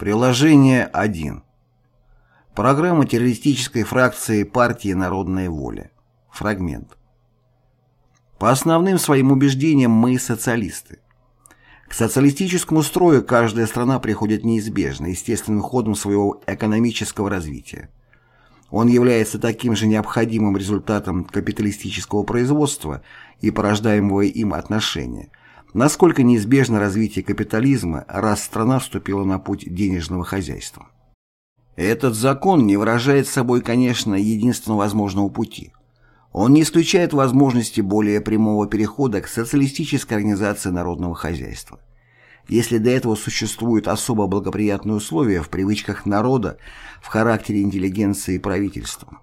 Приложение 1. Программа террористической фракции партии «Народная воля». Фрагмент. По основным своим убеждениям мы социалисты. К социалистическому строю каждая страна приходит неизбежно, естественным ходом своего экономического развития. Он является таким же необходимым результатом капиталистического производства и порождаемого им отношения – Насколько неизбежно развитие капитализма, раз страна вступила на путь денежного хозяйства? Этот закон не выражает собой, конечно, единственного возможного пути. Он не исключает возможности более прямого перехода к социалистической организации народного хозяйства. Если до этого существуют особо благоприятные условия в привычках народа, в характере интеллигенции и правительства.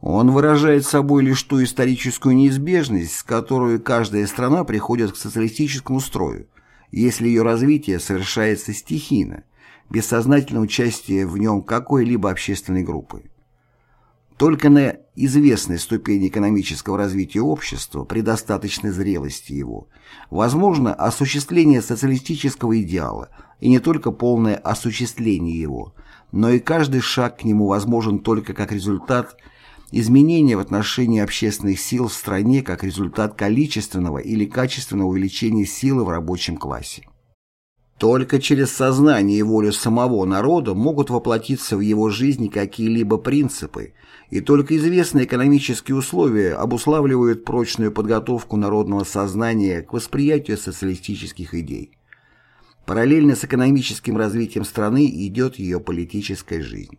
Он выражает собой лишь ту историческую неизбежность, с которой каждая страна приходит к социалистическому строю, если ее развитие совершается стихийно, без сознательного участия в нем какой-либо общественной группы. Только на известной ступени экономического развития общества, при достаточной зрелости его, возможно осуществление социалистического идеала, и не только полное осуществление его, но и каждый шаг к нему возможен только как результат – изменения в отношении общественных сил в стране как результат количественного или качественного увеличения силы в рабочем классе. Только через сознание и волю самого народа могут воплотиться в его жизни какие-либо принципы, и только известные экономические условия обуславливают прочную подготовку народного сознания к восприятию социалистических идей. Параллельно с экономическим развитием страны идет ее политическая жизнь.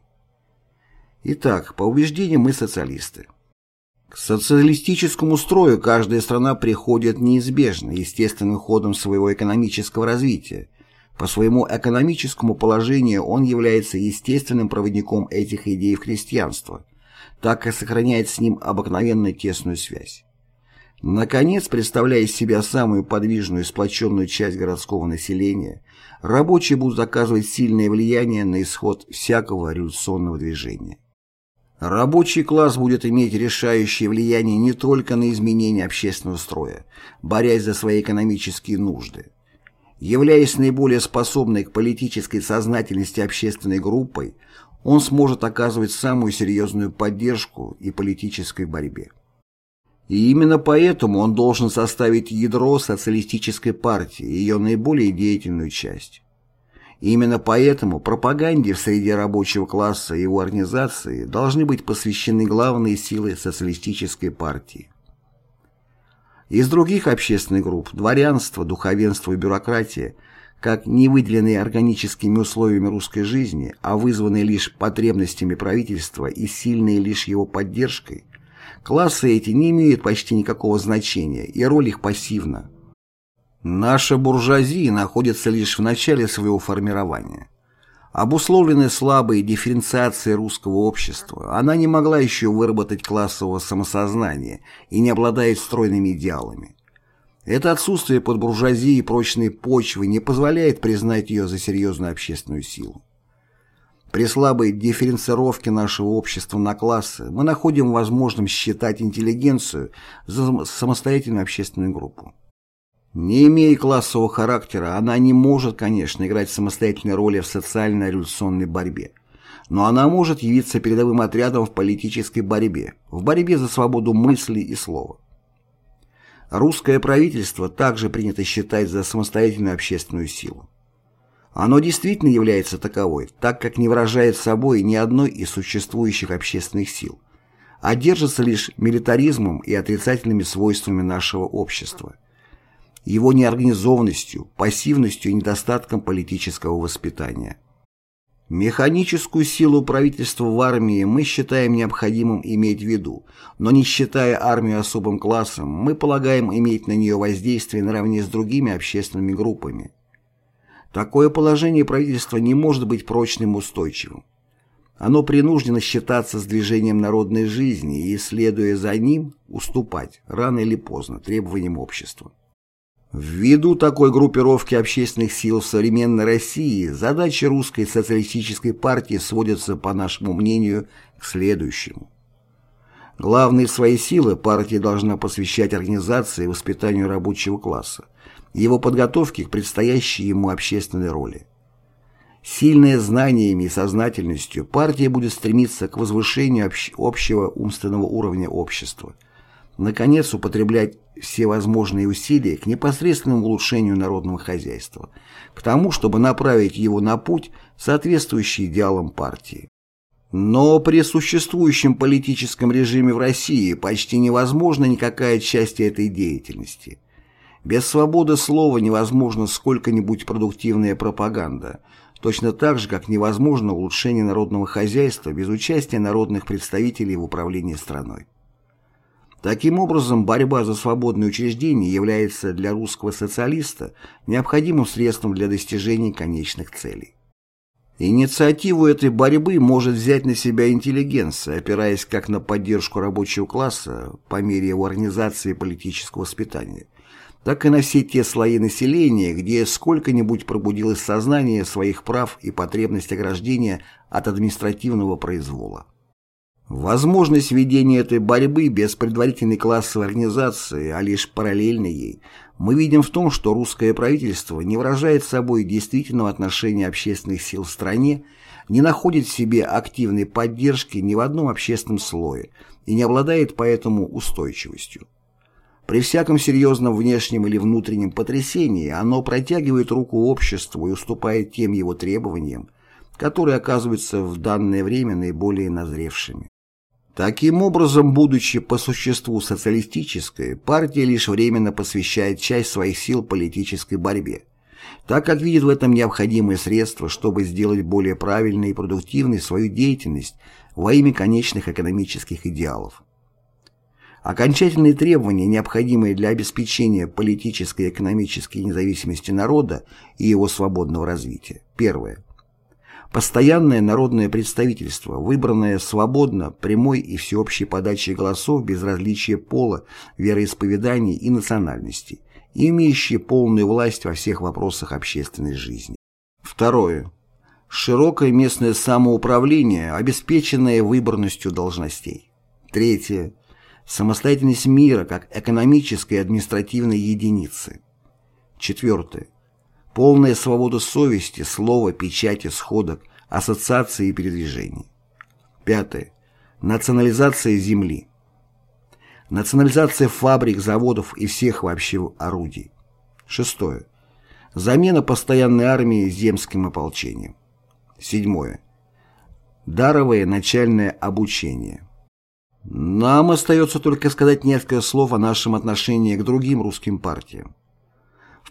Итак, по убеждениям мы социалисты. К социалистическому строю каждая страна приходит неизбежно, естественным ходом своего экономического развития. По своему экономическому положению он является естественным проводником этих идей в христианство, так как сохраняет с ним обыкновенно тесную связь. Наконец, представляя из себя самую подвижную и сплоченную часть городского населения, рабочие будут оказывать сильное влияние на исход всякого революционного движения. Рабочий класс будет иметь решающее влияние не только на изменение общественного строя, борясь за свои экономические нужды. Являясь наиболее способной к политической сознательности общественной группой, он сможет оказывать самую серьезную поддержку и политической борьбе. И именно поэтому он должен составить ядро социалистической партии, ее наиболее деятельную часть. И именно поэтому пропаганде в среде рабочего класса и его организации должны быть посвящены главные силы социалистической партии. Из других общественных групп – дворянство, духовенство и бюрократия – как не выделенные органическими условиями русской жизни, а вызванные лишь потребностями правительства и сильные лишь его поддержкой, классы эти не имеют почти никакого значения, и роль их пассивна. Наша буржуазия находится лишь в начале своего формирования. Обусловленная слабой дифференциацией русского общества, она не могла еще выработать классового самосознания и не обладает стройными идеалами. Это отсутствие под буржуазией прочной почвы не позволяет признать ее за серьезную общественную силу. При слабой дифференцировке нашего общества на классы мы находим возможным считать интеллигенцию за самостоятельную общественную группу. Не имея классового характера, она не может, конечно, играть самостоятельной роли в социально-революционной борьбе. Но она может явиться передовым отрядом в политической борьбе, в борьбе за свободу мысли и слова. Русское правительство также принято считать за самостоятельную общественную силу. Оно действительно является таковой, так как не выражает собой ни одной из существующих общественных сил, а держится лишь милитаризмом и отрицательными свойствами нашего общества – его неорганизованностью, пассивностью и недостатком политического воспитания. Механическую силу правительства в армии мы считаем необходимым иметь в виду, но не считая армию особым классом, мы полагаем иметь на нее воздействие наравне с другими общественными группами. Такое положение правительства не может быть прочным и устойчивым. Оно принуждено считаться с движением народной жизни и, следуя за ним, уступать, рано или поздно, требованиям общества. Ввиду такой группировки общественных сил в современной России задачи русской социалистической партии сводятся, по нашему мнению, к следующему. Главные свои силы партия должна посвящать организации и воспитанию рабочего класса, его подготовке к предстоящей ему общественной роли. Сильная знаниями и сознательностью, партия будет стремиться к возвышению общего умственного уровня общества. Наконец, употреблять все возможные усилия к непосредственному улучшению народного хозяйства, к тому, чтобы направить его на путь, соответствующий идеалам партии. Но при существующем политическом режиме в России почти невозможна никакая часть этой деятельности. Без свободы слова невозможна сколько-нибудь продуктивная пропаганда – точно так же, как невозможно улучшение народного хозяйства без участия народных представителей в управлении страной. Таким образом, борьба за свободные учреждения является для русского социалиста необходимым средством для достижения конечных целей. Инициативу этой борьбы может взять на себя интеллигенция, опираясь как на поддержку рабочего класса по мере его организации политического воспитания, так и на все те слои населения, где сколько-нибудь пробудилось сознание своих прав и потребность ограждения от административного произвола. Возможность ведения этой борьбы без предварительной классовой организации, а лишь параллельно ей, мы видим в том, что русское правительство не выражает собой действительного отношения общественных сил в стране, не находит в себе активной поддержки ни в одном общественном слое и не обладает поэтому устойчивостью. При всяком серьезном внешнем или внутреннем потрясении оно протягивает руку обществу и уступает тем его требованиям, которые оказываются в данное время наиболее назревшими. Таким образом, будучи по существу социалистической, партия лишь временно посвящает часть своих сил политической борьбе, так как видит в этом необходимое средство, чтобы сделать более правильной и продуктивной свою деятельность во имя конечных экономических идеалов. Окончательные требования, необходимые для обеспечения политической и экономической независимости народа и его свободного развития. Первое. Постоянное народное представительство, выбранное свободно, прямой и всеобщей подачей голосов без различия пола, вероисповеданий и национальности, имеющее полную власть во всех вопросах общественной жизни. Второе. Широкое местное самоуправление, обеспеченное выборностью должностей. Третье самостоятельность мира как экономической и административной единицы. Четвертое. Полная свобода совести, слова, печати, сходок, ассоциации и передвижений. Пятое. Национализация земли. Национализация фабрик, заводов и всех вообще орудий. Шестое. Замена постоянной армии земским ополчением. Седьмое. Даровое начальное обучение. Нам остается только сказать несколько слов о нашем отношении к другим русским партиям.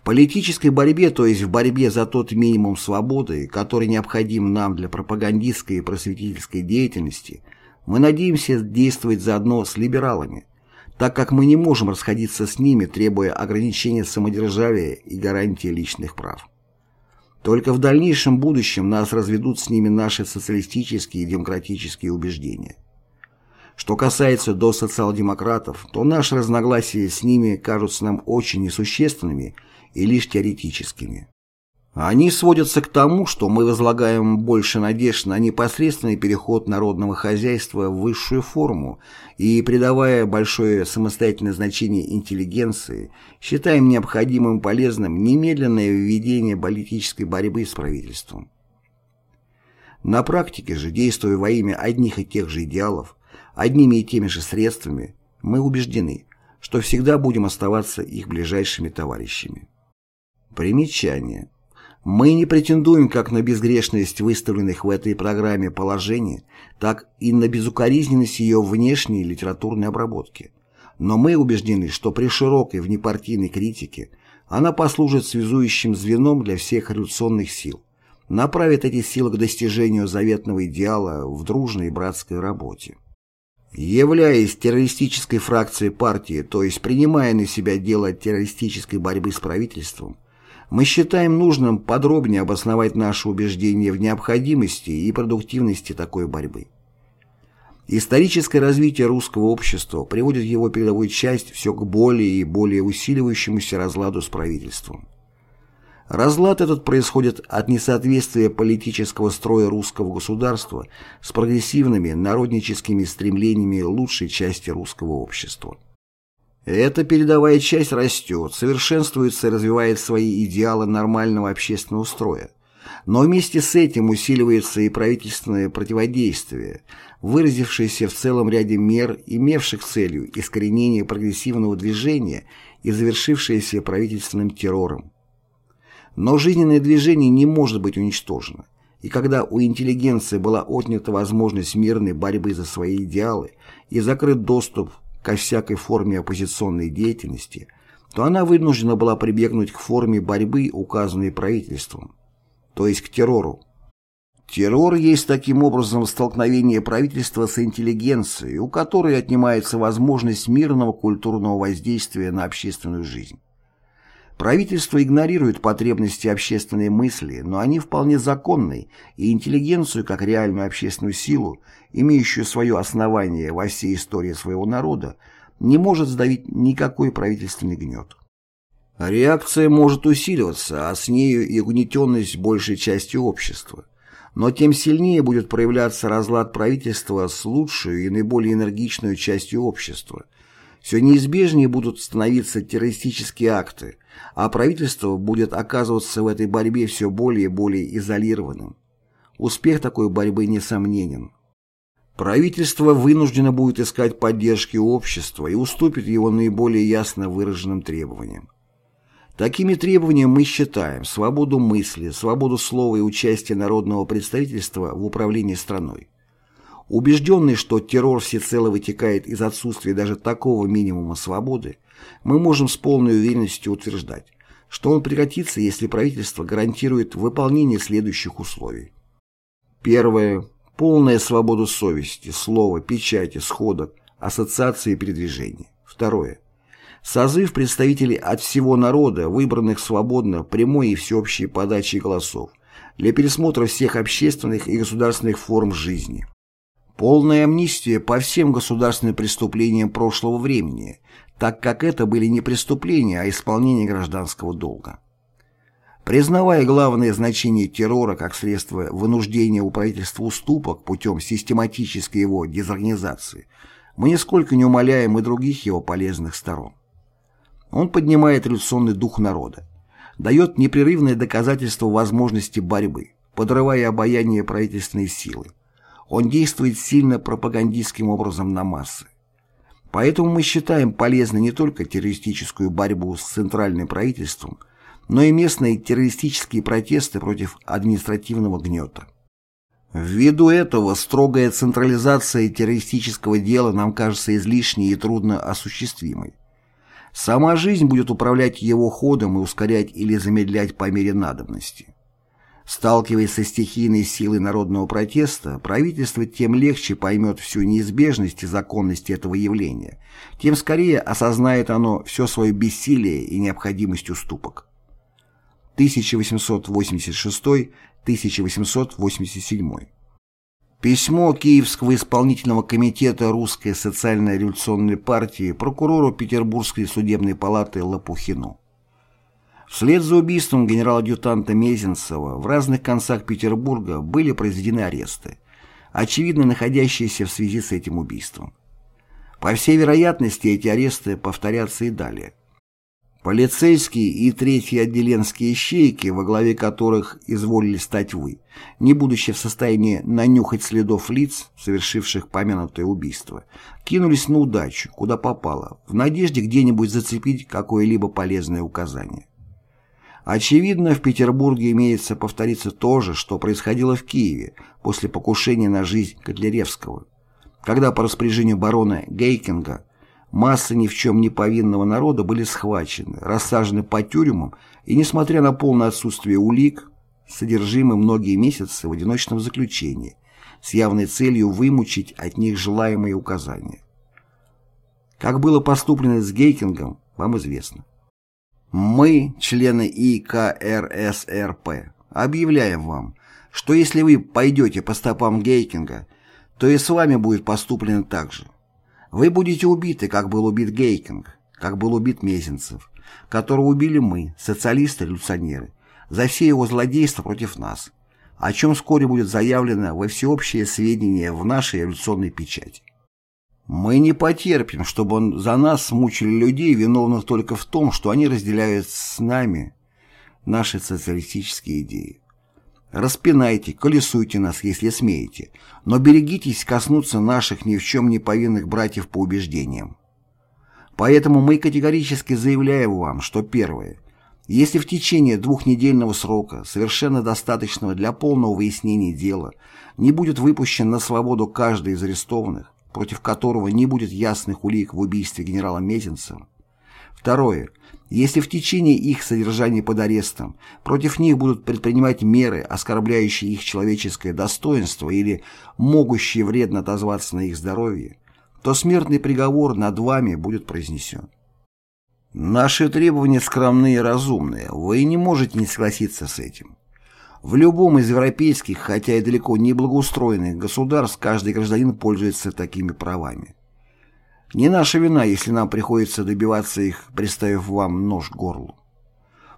Политической борьбе, то есть в борьбе за тот минимум свободы, который необходим нам для пропагандистской и просветительской деятельности, мы надеемся действовать заодно с либералами, так как мы не можем расходиться с ними, требуя ограничения самодержавия и гарантии личных прав. Только в дальнейшем будущем нас разведут с ними наши социалистические и демократические убеждения. Что касается до социал-демократов, то наши разногласия с ними кажутся нам очень несущественными и лишь теоретическими. Они сводятся к тому, что мы возлагаем больше надежд на непосредственный переход народного хозяйства в высшую форму и, придавая большое самостоятельное значение интеллигенции, считаем необходимым и полезным немедленное введение политической борьбы с правительством. На практике же, действуя во имя одних и тех же идеалов, одними и теми же средствами, мы убеждены, что всегда будем оставаться их ближайшими товарищами. Примечание. Мы не претендуем как на безгрешность выставленных в этой программе положений, так и на безукоризненность ее внешней литературной обработки. Но мы убеждены, что при широкой внепартийной критике она послужит связующим звеном для всех революционных сил, направит эти силы к достижению заветного идеала в дружной братской работе. Являясь террористической фракцией партии, то есть принимая на себя дело террористической борьбы с правительством, мы считаем нужным подробнее обосновать наши убеждения в необходимости и продуктивности такой борьбы. Историческое развитие русского общества приводит его передовую часть все к более и более усиливающемуся разладу с правительством. Разлад этот происходит от несоответствия политического строя русского государства с прогрессивными народническими стремлениями лучшей части русского общества. Эта передовая часть растет, совершенствуется и развивает свои идеалы нормального общественного строя, Но вместе с этим усиливается и правительственное противодействие, выразившееся в целом ряде мер, имевших целью искоренение прогрессивного движения и завершившееся правительственным террором. Но жизненное движение не может быть уничтожено, и когда у интеллигенции была отнята возможность мирной борьбы за свои идеалы и закрыт доступ ко всякой форме оппозиционной деятельности, то она вынуждена была прибегнуть к форме борьбы, указанной правительством, то есть к террору. Террор есть таким образом столкновение правительства с интеллигенцией, у которой отнимается возможность мирного культурного воздействия на общественную жизнь. Правительство игнорирует потребности общественной мысли, но они вполне законны, и интеллигенцию как реальную общественную силу, имеющую свое основание во всей истории своего народа, не может сдавить никакой правительственный гнет. Реакция может усиливаться, а с нею и угнетенность большей части общества. Но тем сильнее будет проявляться разлад правительства с лучшей и наиболее энергичной частью общества. Все неизбежнее будут становиться террористические акты – а правительство будет оказываться в этой борьбе все более и более изолированным. Успех такой борьбы несомненен. Правительство вынуждено будет искать поддержки общества и уступит его наиболее ясно выраженным требованиям. Такими требованиями мы считаем свободу мысли, свободу слова и участия народного представительства в управлении страной. Убежденный, что террор всецело вытекает из отсутствия даже такого минимума свободы, мы можем с полной уверенностью утверждать, что он прекратится, если правительство гарантирует выполнение следующих условий. Первое. Полная свобода совести, слова, печати, сходок, ассоциации и передвижения. Второе. Созыв представителей от всего народа, выбранных свободно, прямой и всеобщей подачей голосов, для пересмотра всех общественных и государственных форм жизни. Полная амнистия по всем государственным преступлениям прошлого времени, так как это были не преступления, а исполнение гражданского долга. Признавая главное значение террора как средство вынуждения у правительства уступок путем систематической его дезорганизации, мы нисколько не умаляем и других его полезных сторон. Он поднимает революционный дух народа, дает непрерывное доказательство возможности борьбы, подрывая обаяние правительственной силы. Он действует сильно пропагандистским образом на массы. Поэтому мы считаем полезной не только террористическую борьбу с центральным правительством, но и местные террористические протесты против административного гнета. Ввиду этого строгая централизация террористического дела нам кажется излишней и трудно осуществимой. Сама жизнь будет управлять его ходом и ускорять или замедлять по мере надобности. Сталкиваясь со стихийной силой народного протеста, правительство тем легче поймет всю неизбежность и законность этого явления, тем скорее осознает оно все свое бессилие и необходимость уступок. 1886-1887 Письмо Киевского исполнительного комитета Русской социально-революционной партии прокурору Петербургской судебной палаты Лопухину. Вслед за убийством генерал-адъютанта Мезенцева в разных концах Петербурга были произведены аресты, очевидно находящиеся в связи с этим убийством. По всей вероятности, эти аресты повторятся и далее. Полицейские и третьи отделенские ищейки, во главе которых изволили стать вы, не будучи в состоянии нанюхать следов лиц, совершивших помянутое убийство, кинулись на удачу, куда попало, в надежде где-нибудь зацепить какое-либо полезное указание. Очевидно, в Петербурге имеется повториться то же, что происходило в Киеве после покушения на жизнь Котляревского, когда по распоряжению барона Гейкинга массы ни в чем не повинного народа были схвачены, рассажены по тюрьмам и, несмотря на полное отсутствие улик, содержимы многие месяцы в одиночном заключении с явной целью вымучить от них желаемые указания. Как было поступлено с Гейкингом, вам известно. Мы, члены ИКРСРП, объявляем вам, что если вы пойдете по стопам Гейкинга, то и с вами будет поступлено так же. Вы будете убиты, как был убит Гейкинг, как был убит Мезенцев, которого убили мы, социалисты-революционеры, за все его злодейства против нас, о чем вскоре будет заявлено во всеобщее сведения в нашей революционной печати. Мы не потерпим, чтобы он за нас мучили людей, виновных только в том, что они разделяют с нами наши социалистические идеи. Распинайте, колесуйте нас, если смеете, но берегитесь коснуться наших ни в чем не повинных братьев по убеждениям. Поэтому мы категорически заявляем вам, что первое. Если в течение двухнедельного срока, совершенно достаточного для полного выяснения дела, не будет выпущен на свободу каждый из арестованных, против которого не будет ясных улик в убийстве генерала Мезенцева. Второе. Если в течение их содержания под арестом против них будут предпринимать меры, оскорбляющие их человеческое достоинство или могущие вредно отозваться на их здоровье, то смертный приговор над вами будет произнесен. Наши требования скромные и разумные, вы не можете не согласиться с этим. В любом из европейских, хотя и далеко не благоустроенных государств, каждый гражданин пользуется такими правами. Не наша вина, если нам приходится добиваться их, приставив вам нож к горлу.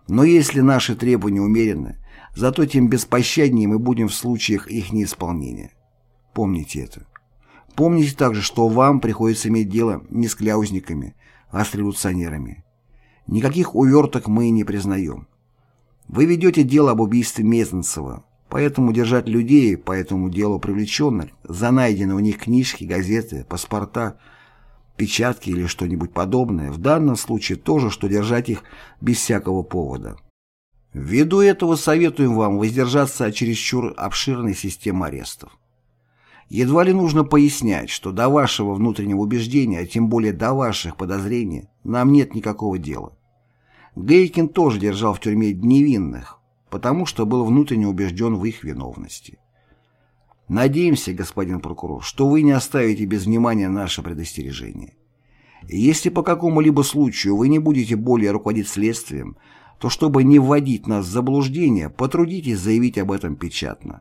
Но если наши требования умеренны, зато тем беспощаднее мы будем в случаях их неисполнения. Помните это. Помните также, что вам приходится иметь дело не с кляузниками, а с революционерами. Никаких уверток мы не признаем. Вы ведете дело об убийстве Мезенцева, поэтому держать людей по этому делу привлеченных за найденные у них книжки, газеты, паспорта – печатки или что-нибудь подобное, в данном случае тоже, что держать их без всякого повода. Ввиду этого советуем вам воздержаться от чересчур обширной системы арестов. Едва ли нужно пояснять, что до вашего внутреннего убеждения, а тем более до ваших подозрений, нам нет никакого дела. Гейкин тоже держал в тюрьме невинных, потому что был внутренне убежден в их виновности. Надеемся, господин прокурор, что вы не оставите без внимания наше предостережение. Если по какому-либо случаю вы не будете более руководить следствием, то чтобы не вводить нас в заблуждение, потрудитесь заявить об этом печатно.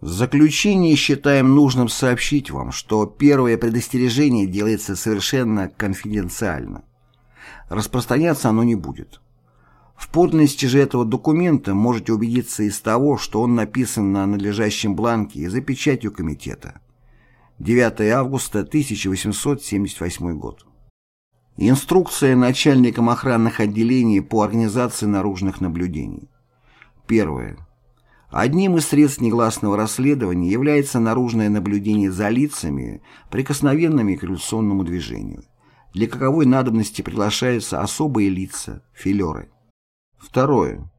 В заключение считаем нужным сообщить вам, что первое предостережение делается совершенно конфиденциально. Распространяться оно не будет. В подлинности же этого документа можете убедиться из того, что он написан на надлежащем бланке и за печатью комитета. 9 августа 1878 год. Инструкция начальникам охранных отделений по организации наружных наблюдений. Первое. Одним из средств негласного расследования является наружное наблюдение за лицами, прикосновенными к революционному движению, для каковой надобности приглашаются особые лица, филеры. Второе.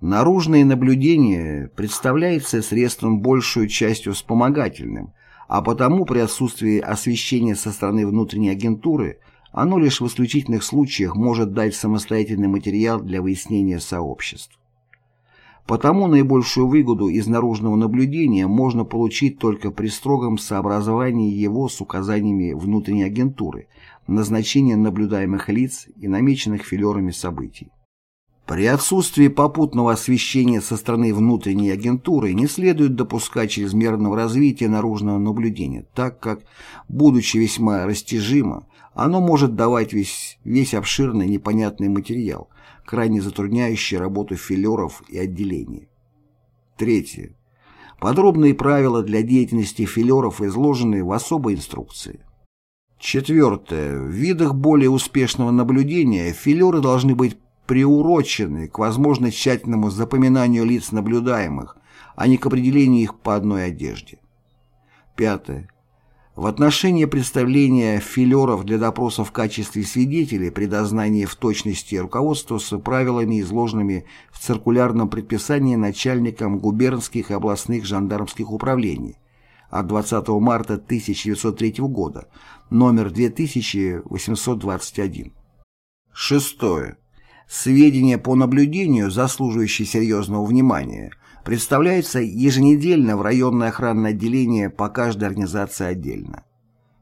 Наружное наблюдение представляется средством большую частью вспомогательным, а потому при отсутствии освещения со стороны внутренней агентуры оно лишь в исключительных случаях может дать самостоятельный материал для выяснения сообществ. Потому наибольшую выгоду из наружного наблюдения можно получить только при строгом сообразовании его с указаниями внутренней агентуры, назначения наблюдаемых лиц и намеченных филерами событий. При отсутствии попутного освещения со стороны внутренней агентуры не следует допускать чрезмерного развития наружного наблюдения, так как, будучи весьма растяжимо, оно может давать весь, весь обширный непонятный материал, крайне затрудняющий работу филеров и отделений. Третье. Подробные правила для деятельности филеров изложены в особой инструкции. Четвертое. В видах более успешного наблюдения филеры должны быть приурочены к возможно тщательному запоминанию лиц наблюдаемых, а не к определению их по одной одежде. Пятое. В отношении представления филеров для допроса в качестве свидетелей при дознании в точности руководствоваться правилами, изложенными в циркулярном предписании начальникам губернских и областных жандармских управлений от 20 марта 1903 года, номер 2821. Шестое. Сведения по наблюдению, заслуживающие серьезного внимания, представляются еженедельно в районное охранное отделение по каждой организации отдельно.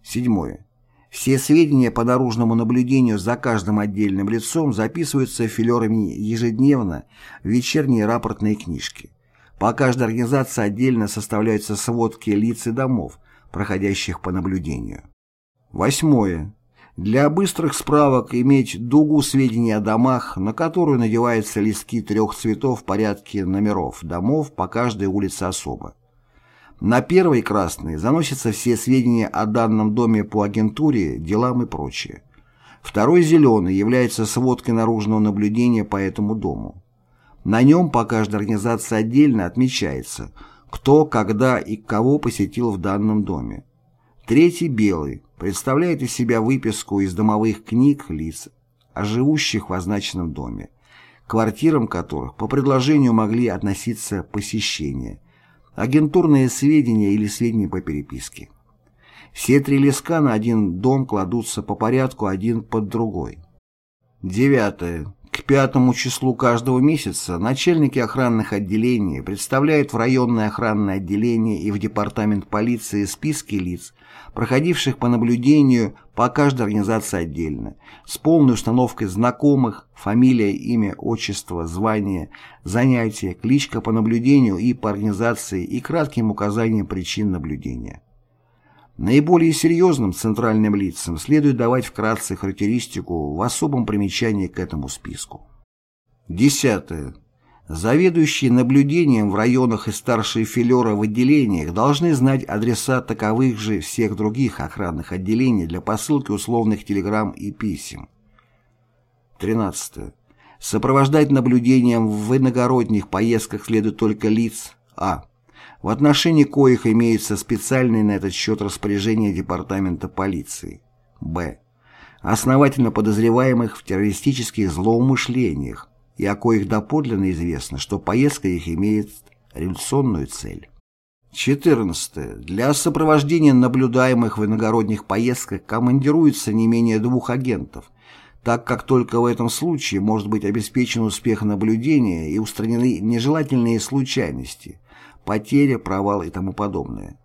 Седьмое. Все сведения по наружному наблюдению за каждым отдельным лицом записываются филерами ежедневно в вечерние рапортные книжки. По каждой организации отдельно составляются сводки лиц и домов, проходящих по наблюдению. Восьмое. Для быстрых справок иметь дугу сведений о домах, на которую надеваются листки трех цветов в порядке номеров домов по каждой улице особо. На первой красной заносятся все сведения о данном доме по агентуре, делам и прочее. Второй зеленый является сводкой наружного наблюдения по этому дому. На нем по каждой организации отдельно отмечается, кто, когда и кого посетил в данном доме. Третий, белый, представляет из себя выписку из домовых книг лиц, живущих в означенном доме, квартирам которых по предложению могли относиться посещения, агентурные сведения или сведения по переписке. Все три леска на один дом кладутся по порядку один под другой. Девятое. К пятому числу каждого месяца начальники охранных отделений представляют в районное охранное отделение и в департамент полиции списки лиц, проходивших по наблюдению по каждой организации отдельно, с полной установкой знакомых, фамилия, имя, отчество, звание, занятие, кличка по наблюдению и по организации и кратким указанием причин наблюдения. Наиболее серьезным центральным лицам следует давать вкратце характеристику в особом примечании к этому списку. Десятое. Заведующие наблюдением в районах и старшие филеры в отделениях должны знать адреса таковых же всех других охранных отделений для посылки условных телеграмм и писем. 13. Сопровождать наблюдением в иногородних поездках следует только лиц А в отношении коих имеются специальные на этот счет распоряжения Департамента полиции. Б. Основательно подозреваемых в террористических злоумышлениях и о коих доподлинно известно, что поездка их имеет революционную цель. 14. Для сопровождения наблюдаемых в иногородних поездках командируется не менее двух агентов, так как только в этом случае может быть обеспечен успех наблюдения и устранены нежелательные случайности, потеря, провал и тому подобное.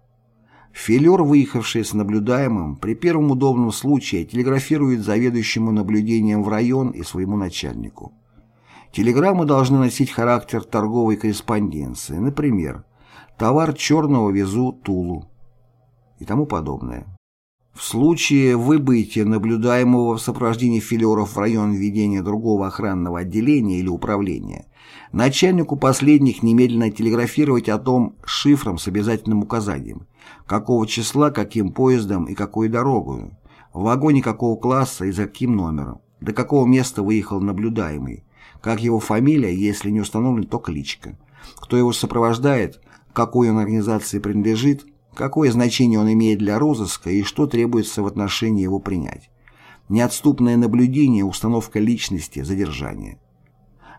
Филер, выехавший с наблюдаемым, при первом удобном случае телеграфирует заведующему наблюдением в район и своему начальнику. Телеграммы должны носить характер торговой корреспонденции, например, «Товар черного везу Тулу» и тому подобное. В случае выбытия наблюдаемого в сопровождении филеров в район ведения другого охранного отделения или управления, начальнику последних немедленно телеграфировать о том шифром с обязательным указанием, какого числа, каким поездом и какой дорогой, в вагоне какого класса и за каким номером, до какого места выехал наблюдаемый, как его фамилия, если не установлен, то кличка, кто его сопровождает, какой он организации принадлежит, какое значение он имеет для розыска и что требуется в отношении его принять. Неотступное наблюдение, установка личности, задержание.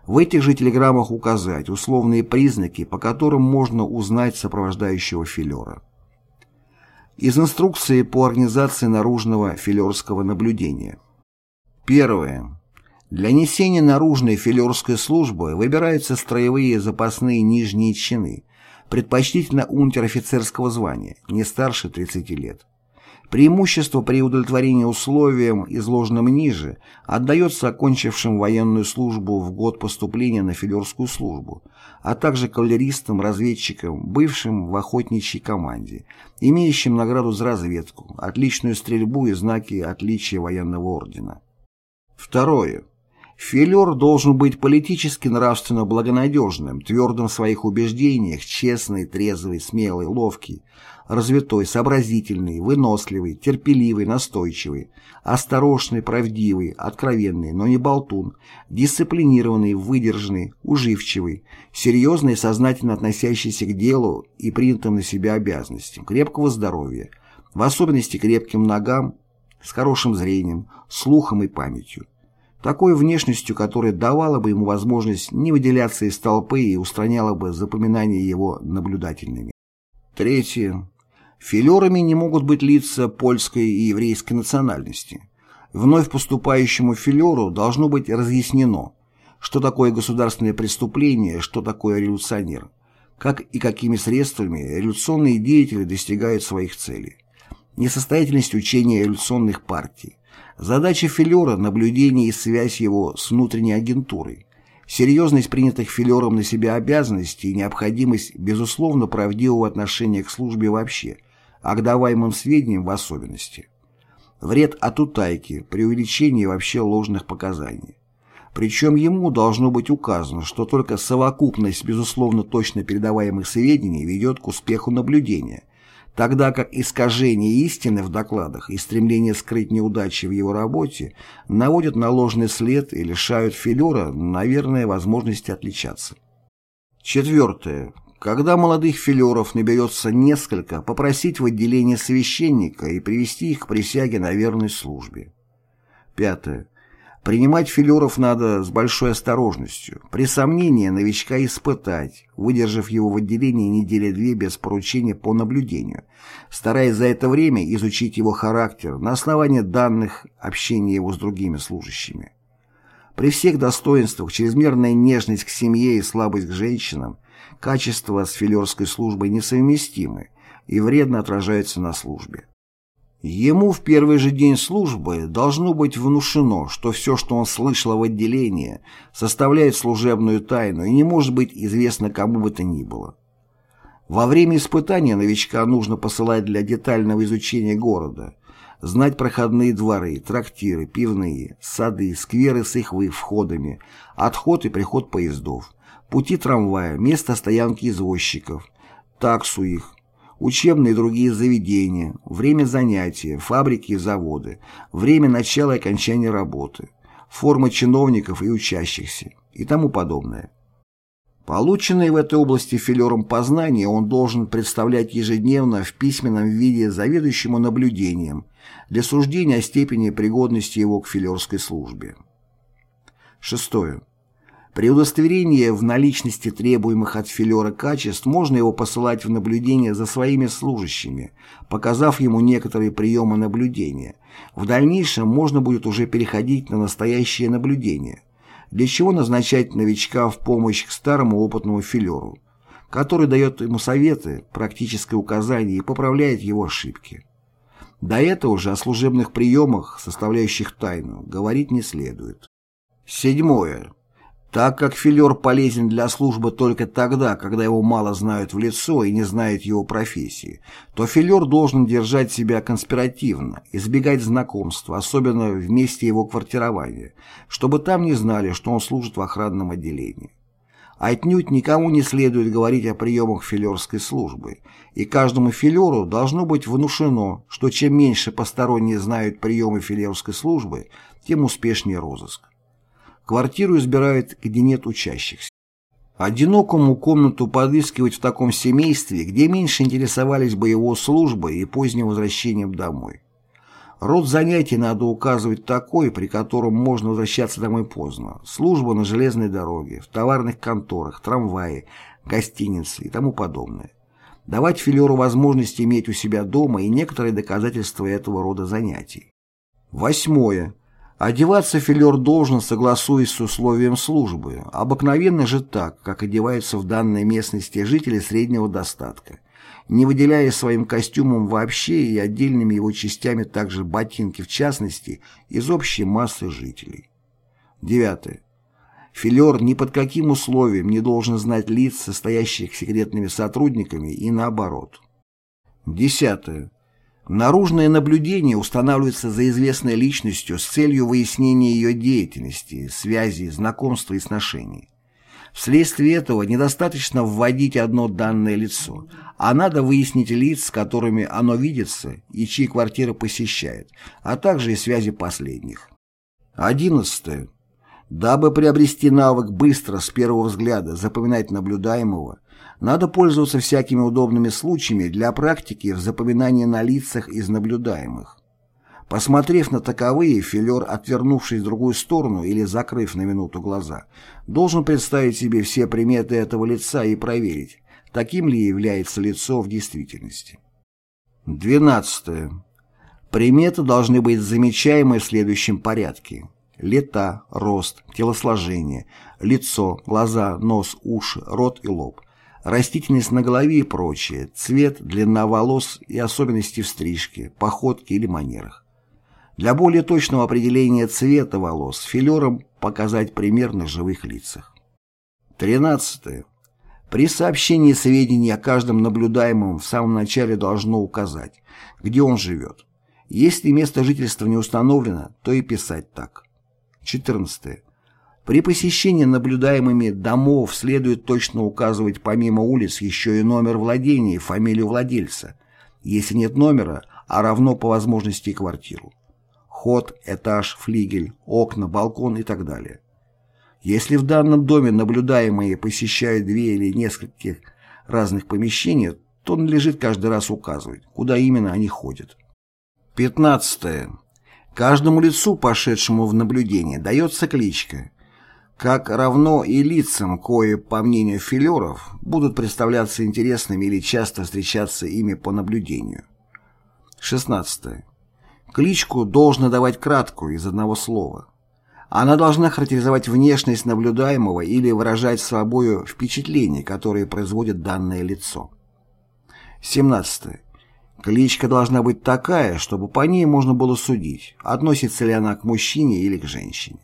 В этих же телеграммах указать условные признаки, по которым можно узнать сопровождающего филера. Из инструкции по организации наружного филерского наблюдения. Первое. Для несения наружной филерской службы выбираются строевые запасные нижние чины, предпочтительно унтер-офицерского звания, не старше 30 лет. Преимущество при удовлетворении условиям, изложенным ниже, отдается окончившим военную службу в год поступления на филерскую службу, а также кавалеристам, разведчикам, бывшим в охотничьей команде, имеющим награду за разведку, отличную стрельбу и знаки отличия военного ордена. Второе. Филер должен быть политически нравственно благонадежным, твердым в своих убеждениях, честный, трезвый, смелый, ловкий, развитой, сообразительный, выносливый, терпеливый, настойчивый, осторожный, правдивый, откровенный, но не болтун, дисциплинированный, выдержанный, уживчивый, серьезный сознательно относящийся к делу и принятым на себя обязанностям, крепкого здоровья, в особенности крепким ногам, с хорошим зрением, слухом и памятью такой внешностью, которая давала бы ему возможность не выделяться из толпы и устраняла бы запоминания его наблюдательными. Третье. Филерами не могут быть лица польской и еврейской национальности. Вновь поступающему филеру должно быть разъяснено, что такое государственное преступление, что такое революционер, как и какими средствами революционные деятели достигают своих целей. Несостоятельность учения революционных партий, Задача Филера – наблюдение и связь его с внутренней агентурой. Серьезность принятых Филером на себя обязанностей и необходимость безусловно правдивого отношения к службе вообще, а к даваемым сведениям в особенности. Вред от утайки, преувеличения вообще ложных показаний. Причем ему должно быть указано, что только совокупность безусловно точно передаваемых сведений ведет к успеху наблюдения, тогда как искажение истины в докладах и стремление скрыть неудачи в его работе наводят на ложный след и лишают филера, наверное, возможности отличаться. Четвертое. Когда молодых филеров наберется несколько, попросить в отделение священника и привести их к присяге на верной службе. Пятое. Принимать филеров надо с большой осторожностью. При сомнении новичка испытать, выдержав его в отделении недели две без поручения по наблюдению, стараясь за это время изучить его характер на основании данных общения его с другими служащими. При всех достоинствах чрезмерная нежность к семье и слабость к женщинам, качества с филерской службой несовместимы и вредно отражаются на службе. Ему в первый же день службы должно быть внушено, что все, что он слышал в отделении, составляет служебную тайну и не может быть известно кому бы то ни было. Во время испытания новичка нужно посылать для детального изучения города, знать проходные дворы, трактиры, пивные, сады, скверы с их входами, отход и приход поездов, пути трамвая, место стоянки извозчиков, таксу их, учебные и другие заведения, время занятия, фабрики и заводы, время начала и окончания работы, формы чиновников и учащихся и тому подобное. Полученные в этой области филером познания он должен представлять ежедневно в письменном виде заведующему наблюдением для суждения о степени пригодности его к филерской службе. Шестое. При удостоверении в наличности требуемых от филера качеств можно его посылать в наблюдение за своими служащими, показав ему некоторые приемы наблюдения. В дальнейшем можно будет уже переходить на настоящее наблюдение, для чего назначать новичка в помощь к старому опытному филеру, который дает ему советы, практическое указание и поправляет его ошибки. До этого же о служебных приемах, составляющих тайну, говорить не следует. Седьмое. Так как филер полезен для службы только тогда, когда его мало знают в лицо и не знают его профессии, то филер должен держать себя конспиративно, избегать знакомства, особенно в месте его квартирования, чтобы там не знали, что он служит в охранном отделении. Отнюдь никому не следует говорить о приемах филерской службы, и каждому филеру должно быть внушено, что чем меньше посторонние знают приемы филерской службы, тем успешнее розыск. Квартиру избирают, где нет учащихся. Одинокому комнату подыскивать в таком семействе, где меньше интересовались бы его службой и поздним возвращением домой. Род занятий надо указывать такой, при котором можно возвращаться домой поздно. Служба на железной дороге, в товарных конторах, трамвае, гостинице и тому подобное. Давать филеру возможность иметь у себя дома и некоторые доказательства этого рода занятий. Восьмое. Одеваться филер должен, согласуясь с условием службы, обыкновенно же так, как одеваются в данной местности жители среднего достатка, не выделяя своим костюмом вообще и отдельными его частями также ботинки в частности из общей массы жителей. Девятое. Филер ни под каким условием не должен знать лиц, состоящих секретными сотрудниками, и наоборот. Десятое. Наружное наблюдение устанавливается за известной личностью с целью выяснения ее деятельности, связи, знакомства и сношений. Вследствие этого недостаточно вводить одно данное лицо, а надо выяснить лиц, с которыми оно видится и чьи квартиры посещает, а также и связи последних. 11. Дабы приобрести навык быстро, с первого взгляда, запоминать наблюдаемого, надо пользоваться всякими удобными случаями для практики в запоминании на лицах из наблюдаемых. Посмотрев на таковые, филер, отвернувшись в другую сторону или закрыв на минуту глаза, должен представить себе все приметы этого лица и проверить, таким ли является лицо в действительности. 12. Приметы должны быть замечаемы в следующем порядке. Лета, рост, телосложение, лицо, глаза, нос, уши, рот и лоб – растительность на голове и прочее, цвет, длина волос и особенности в стрижке, походке или манерах. Для более точного определения цвета волос филером показать пример на живых лицах. 13. При сообщении сведений о каждом наблюдаемом в самом начале должно указать, где он живет. Если место жительства не установлено, то и писать так. 14. При посещении наблюдаемыми домов следует точно указывать помимо улиц еще и номер владения и фамилию владельца, Если нет номера, а равно по возможности и квартиру. Ход, этаж, флигель, окна, балкон и так далее. Если в данном доме наблюдаемые посещают две или нескольких разных помещений, то надлежит каждый раз указывать, куда именно они ходят. 15. Каждому лицу, пошедшему в наблюдение, дается кличка, как равно и лицам, кое, по мнению филеров, будут представляться интересными или часто встречаться ими по наблюдению. 16. Кличку должно давать краткую, из одного слова. Она должна характеризовать внешность наблюдаемого или выражать собою впечатление, которое производит данное лицо. 17. Кличка должна быть такая, чтобы по ней можно было судить, относится ли она к мужчине или к женщине.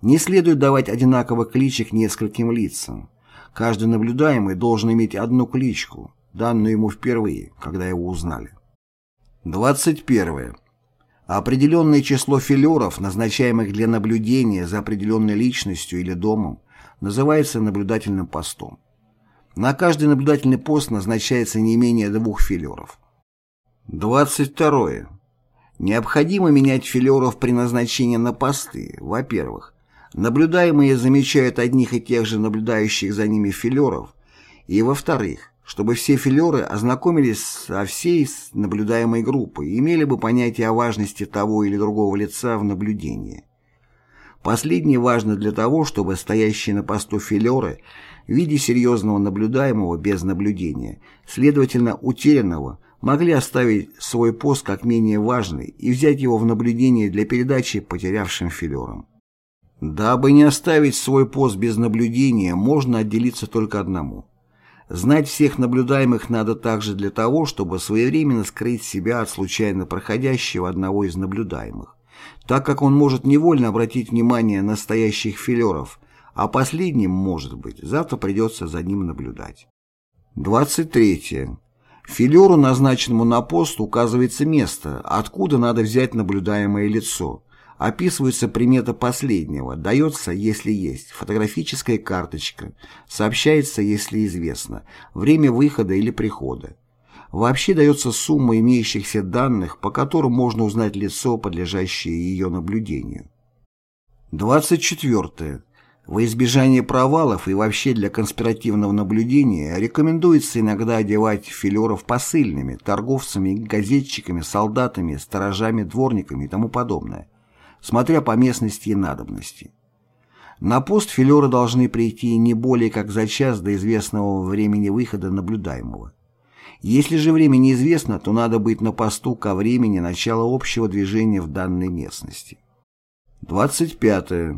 Не следует давать одинаково кличек нескольким лицам. Каждый наблюдаемый должен иметь одну кличку, данную ему впервые, когда его узнали. 21. Определенное число филеров, назначаемых для наблюдения за определенной личностью или домом, называется наблюдательным постом. На каждый наблюдательный пост назначается не менее двух филеров. 22. Необходимо менять филеров при назначении на посты. Во-первых, наблюдаемые замечают одних и тех же наблюдающих за ними филеров, и во-вторых, чтобы все филеры ознакомились со всей наблюдаемой группой и имели бы понятие о важности того или другого лица в наблюдении. Последнее важно для того, чтобы стоящие на посту филеры в виде серьезного наблюдаемого без наблюдения, следовательно утерянного, могли оставить свой пост как менее важный и взять его в наблюдение для передачи потерявшим филерам. Дабы не оставить свой пост без наблюдения, можно отделиться только одному – Знать всех наблюдаемых надо также для того, чтобы своевременно скрыть себя от случайно проходящего одного из наблюдаемых, так как он может невольно обратить внимание настоящих филеров, а последним, может быть, завтра придется за ним наблюдать. 23. Филеру, назначенному на пост, указывается место, откуда надо взять наблюдаемое лицо, Описывается примета последнего, дается, если есть, фотографическая карточка, сообщается, если известно, время выхода или прихода. Вообще дается сумма имеющихся данных, по которым можно узнать лицо, подлежащее ее наблюдению. 24. Во избежание провалов и вообще для конспиративного наблюдения рекомендуется иногда одевать филеров посыльными, торговцами, газетчиками, солдатами, сторожами, дворниками и тому подобное смотря по местности и надобности. На пост филеры должны прийти не более как за час до известного времени выхода наблюдаемого. Если же время неизвестно, то надо быть на посту ко времени начала общего движения в данной местности. 25.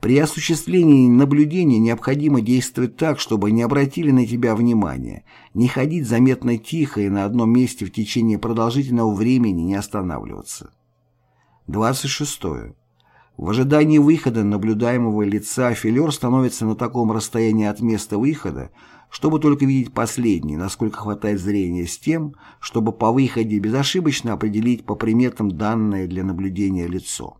При осуществлении наблюдения необходимо действовать так, чтобы не обратили на тебя внимания, не ходить заметно тихо и на одном месте в течение продолжительного времени не останавливаться. 26. В ожидании выхода наблюдаемого лица филер становится на таком расстоянии от места выхода, чтобы только видеть последний, насколько хватает зрения, с тем, чтобы по выходе безошибочно определить по приметам данное для наблюдения лицо.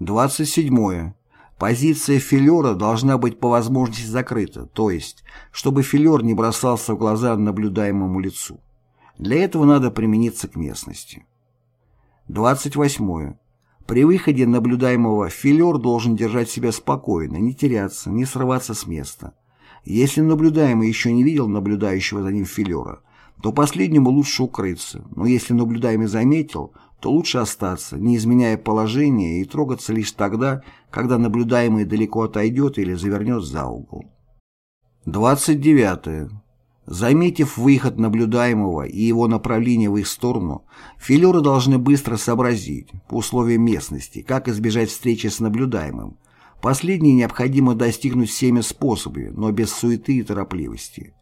27. Позиция филера должна быть по возможности закрыта, то есть, чтобы филер не бросался в глаза наблюдаемому лицу. Для этого надо примениться к местности. 28. При выходе наблюдаемого филер должен держать себя спокойно, не теряться, не срываться с места. Если наблюдаемый еще не видел наблюдающего за ним филера, то последнему лучше укрыться, но если наблюдаемый заметил, то лучше остаться, не изменяя положение и трогаться лишь тогда, когда наблюдаемый далеко отойдет или завернет за угол. 29. Заметив выход наблюдаемого и его направление в их сторону, филеры должны быстро сообразить, по условиям местности, как избежать встречи с наблюдаемым. Последнее необходимо достигнуть всеми способами, но без суеты и торопливости.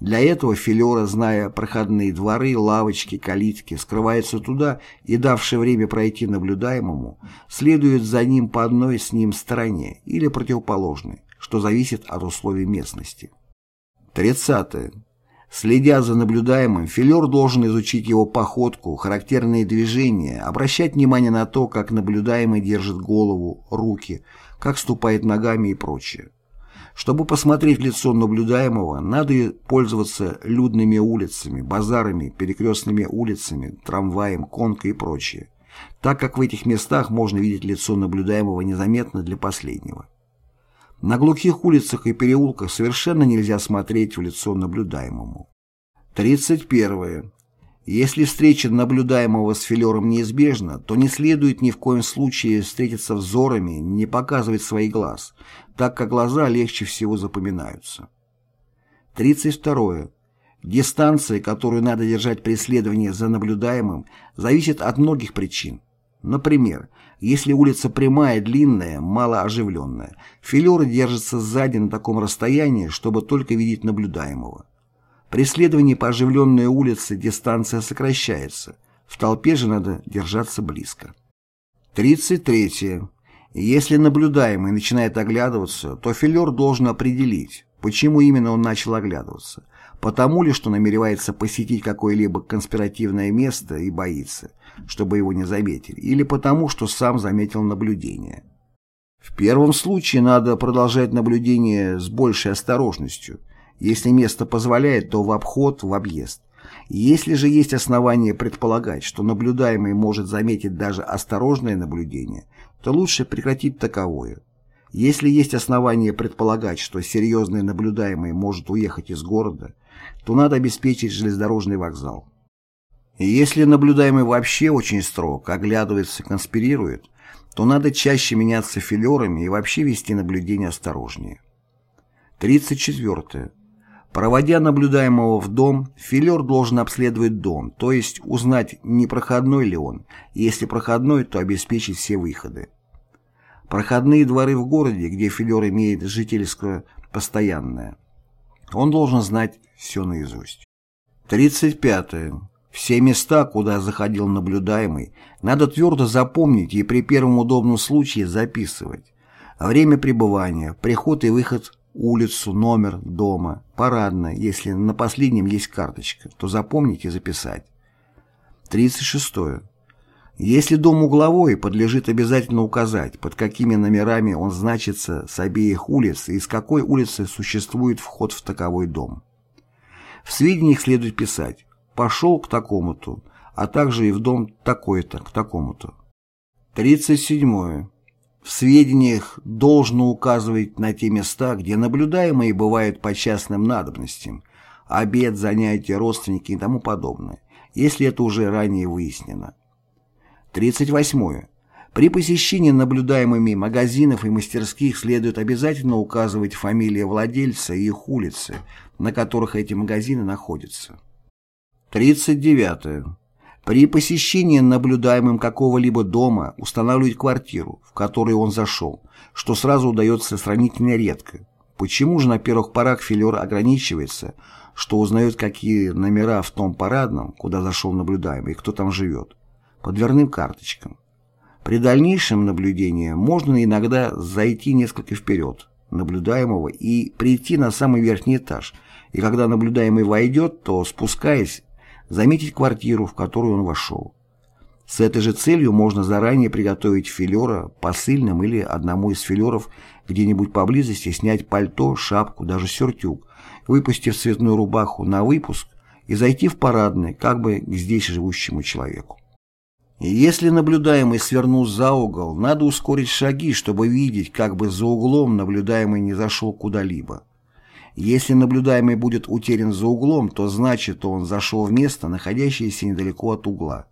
Для этого филеры, зная проходные дворы, лавочки, калитки, скрываются туда и, давшее время пройти наблюдаемому, следуют за ним по одной с ним стороне или противоположной, что зависит от условий местности. 30. Следя за наблюдаемым, филер должен изучить его походку, характерные движения, обращать внимание на то, как наблюдаемый держит голову, руки, как ступает ногами и прочее. Чтобы посмотреть лицо наблюдаемого, надо пользоваться людными улицами, базарами, перекрестными улицами, трамваем, конкой и прочее, так как в этих местах можно видеть лицо наблюдаемого незаметно для последнего. На глухих улицах и переулках совершенно нельзя смотреть в лицо наблюдаемому. 31. Если встреча наблюдаемого с филером неизбежна, то не следует ни в коем случае встретиться взорами, не показывать свои глаз, так как глаза легче всего запоминаются. 32. Дистанция, которую надо держать при следовании за наблюдаемым, зависит от многих причин. Например, если улица прямая, длинная, мало оживленная, филеры держатся сзади на таком расстоянии, чтобы только видеть наблюдаемого. При следовании по оживленной улице дистанция сокращается, в толпе же надо держаться близко. 33. Если наблюдаемый начинает оглядываться, то филер должен определить, почему именно он начал оглядываться. Потому ли, что намеревается посетить какое-либо конспиративное место и боится, чтобы его не заметили, или потому, что сам заметил наблюдение. В первом случае надо продолжать наблюдение с большей осторожностью – если место позволяет, то в обход, в объезд. Если же есть основания предполагать, что наблюдаемый может заметить даже осторожное наблюдение, то лучше прекратить таковое. Если есть основания предполагать, что серьезный наблюдаемый может уехать из города, то надо обеспечить железнодорожный вокзал. Если наблюдаемый вообще очень строг, оглядывается, конспирирует, то надо чаще меняться филерами и вообще вести наблюдение осторожнее. 34. Проводя наблюдаемого в дом, филер должен обследовать дом, то есть узнать, не проходной ли он, если проходной, то обеспечить все выходы. Проходные дворы в городе, где филер имеет жительское постоянное. Он должен знать все наизусть. 35. Все места, куда заходил наблюдаемый, надо твердо запомнить и при первом удобном случае записывать. Время пребывания, приход и выход улицу, номер дома, парадная, если на последнем есть карточка, то запомнить и записать. 36. Если дом угловой, подлежит обязательно указать, под какими номерами он значится с обеих улиц и с какой улицы существует вход в таковой дом. В сведениях следует писать «пошел к такому-то», а также и в дом такой-то, к такому-то. 37. В сведениях должно указывать на те места, где наблюдаемые бывают по частным надобностям, обед, занятия, родственники и тому подобное, если это уже ранее выяснено. 38. При посещении наблюдаемыми магазинов и мастерских следует обязательно указывать фамилии владельца и их улицы, на которых эти магазины находятся. 39. При посещении наблюдаемым какого-либо дома устанавливать квартиру, в которую он зашел, что сразу удается сравнительно редко. Почему же на первых порах филер ограничивается, что узнает, какие номера в том парадном, куда зашел наблюдаемый, и кто там живет, по дверным карточкам. При дальнейшем наблюдении можно иногда зайти несколько вперед наблюдаемого и прийти на самый верхний этаж, и когда наблюдаемый войдет, то, спускаясь, заметить квартиру, в которую он вошел. С этой же целью можно заранее приготовить филера посыльным или одному из филеров где-нибудь поблизости снять пальто, шапку, даже сюртюк, выпустив цветную рубаху на выпуск и зайти в парадный, как бы к здесь живущему человеку. Если наблюдаемый свернул за угол, надо ускорить шаги, чтобы видеть, как бы за углом наблюдаемый не зашел куда-либо. Если наблюдаемый будет утерян за углом, то значит он зашел в место, находящееся недалеко от угла.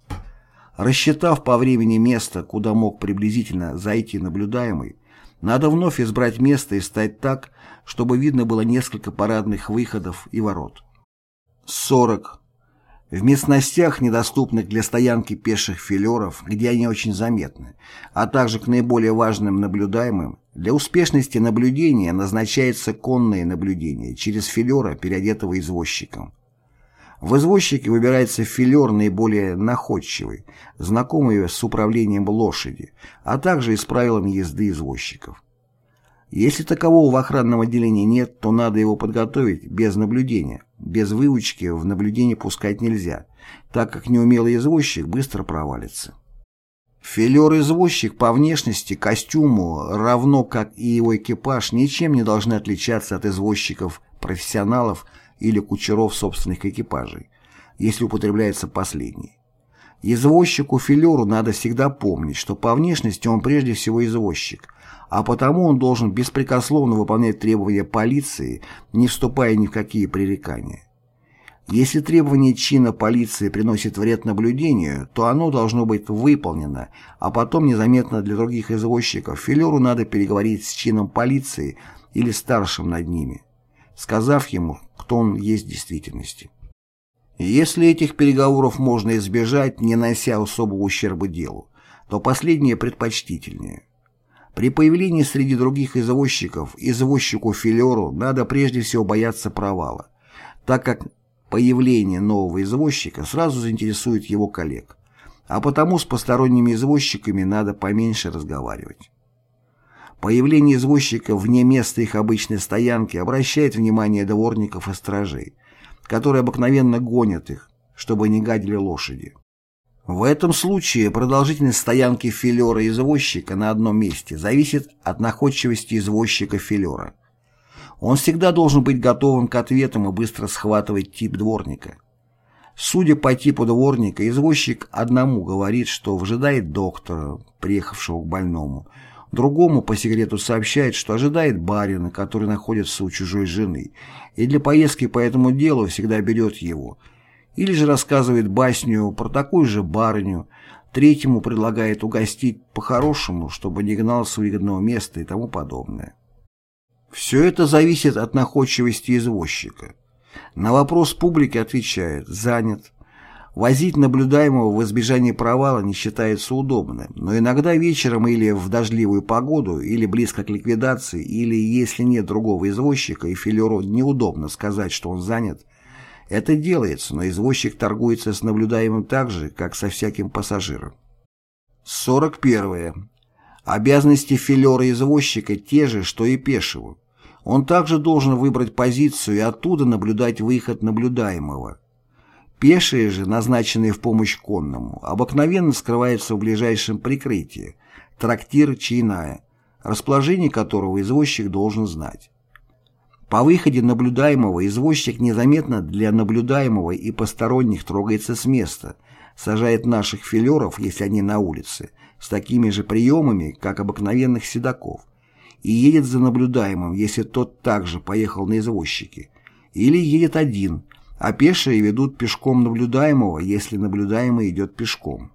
Рассчитав по времени место, куда мог приблизительно зайти наблюдаемый, надо вновь избрать место и стать так, чтобы видно было несколько парадных выходов и ворот. 40. В местностях, недоступных для стоянки пеших филеров, где они очень заметны, а также к наиболее важным наблюдаемым, для успешности наблюдения назначается конное наблюдение через филера, переодетого извозчиком. В извозчике выбирается филер наиболее находчивый, знакомый с управлением лошади, а также и с правилами езды извозчиков. Если такового в охранном отделении нет, то надо его подготовить без наблюдения. Без выучки в наблюдение пускать нельзя, так как неумелый извозчик быстро провалится. Филер-извозчик по внешности, костюму, равно как и его экипаж, ничем не должны отличаться от извозчиков-профессионалов или кучеров собственных экипажей, если употребляется последний. Извозчику-филеру надо всегда помнить, что по внешности он прежде всего извозчик, а потому он должен беспрекословно выполнять требования полиции, не вступая ни в какие пререкания. Если требование чина полиции приносит вред наблюдению, то оно должно быть выполнено, а потом незаметно для других извозчиков филеру надо переговорить с чином полиции или старшим над ними, сказав ему, кто он есть в действительности. Если этих переговоров можно избежать, не нанося особого ущерба делу, то последнее предпочтительнее. При появлении среди других извозчиков извозчику-филеру надо прежде всего бояться провала, так как Появление нового извозчика сразу заинтересует его коллег, а потому с посторонними извозчиками надо поменьше разговаривать. Появление извозчика вне места их обычной стоянки обращает внимание дворников и стражей, которые обыкновенно гонят их, чтобы не гадили лошади. В этом случае продолжительность стоянки филера извозчика на одном месте зависит от находчивости извозчика филера. Он всегда должен быть готовым к ответам и быстро схватывать тип дворника. Судя по типу дворника, извозчик одному говорит, что ожидает доктора, приехавшего к больному, другому по секрету сообщает, что ожидает барина, который находится у чужой жены, и для поездки по этому делу всегда берет его, или же рассказывает басню про такую же барыню, третьему предлагает угостить по-хорошему, чтобы не гнал с выгодного места и тому подобное. Все это зависит от находчивости извозчика. На вопрос публики отвечает «занят». Возить наблюдаемого в избежании провала не считается удобным, но иногда вечером или в дождливую погоду, или близко к ликвидации, или если нет другого извозчика и филеру неудобно сказать, что он занят, это делается, но извозчик торгуется с наблюдаемым так же, как со всяким пассажиром. 41. Обязанности филера извозчика те же, что и пешего. Он также должен выбрать позицию и оттуда наблюдать выход наблюдаемого. Пешие же, назначенные в помощь конному, обыкновенно скрываются в ближайшем прикрытии, трактир чайная, расположение которого извозчик должен знать. По выходе наблюдаемого извозчик незаметно для наблюдаемого и посторонних трогается с места, сажает наших филеров, если они на улице, с такими же приемами, как обыкновенных седаков, и едет за наблюдаемым, если тот также поехал на извозчике, или едет один, а пешие ведут пешком наблюдаемого, если наблюдаемый идет пешком.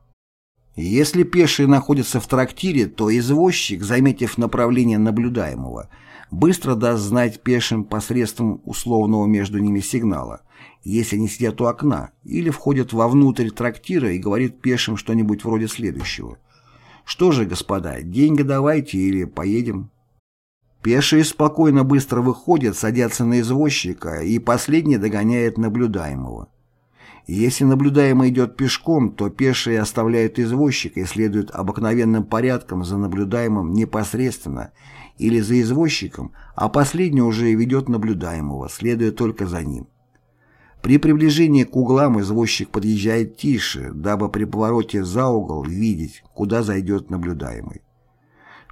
Если пешие находятся в трактире, то извозчик, заметив направление наблюдаемого, быстро даст знать пешим посредством условного между ними сигнала, если они сидят у окна, или входят вовнутрь трактира и говорит пешим что-нибудь вроде следующего. «Что же, господа, деньги давайте или поедем?» Пешие спокойно быстро выходят, садятся на извозчика, и последний догоняет наблюдаемого. Если наблюдаемый идет пешком, то пешие оставляют извозчика и следуют обыкновенным порядком за наблюдаемым непосредственно или за извозчиком, а последний уже ведет наблюдаемого, следуя только за ним. При приближении к углам извозчик подъезжает тише, дабы при повороте за угол видеть, куда зайдет наблюдаемый.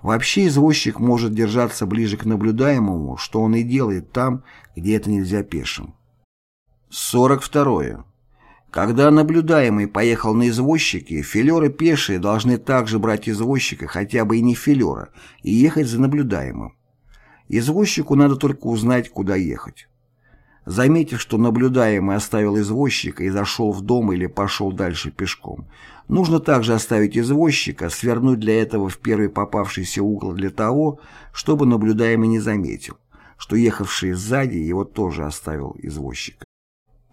Вообще извозчик может держаться ближе к наблюдаемому, что он и делает там, где это нельзя пешим. 42. Когда наблюдаемый поехал на извозчике, филеры пешие должны также брать извозчика, хотя бы и не филера, и ехать за наблюдаемым. Извозчику надо только узнать, куда ехать. Заметив, что наблюдаемый оставил извозчика и зашел в дом или пошел дальше пешком, нужно также оставить извозчика, свернуть для этого в первый попавшийся угол для того, чтобы наблюдаемый не заметил, что ехавший сзади его тоже оставил извозчика.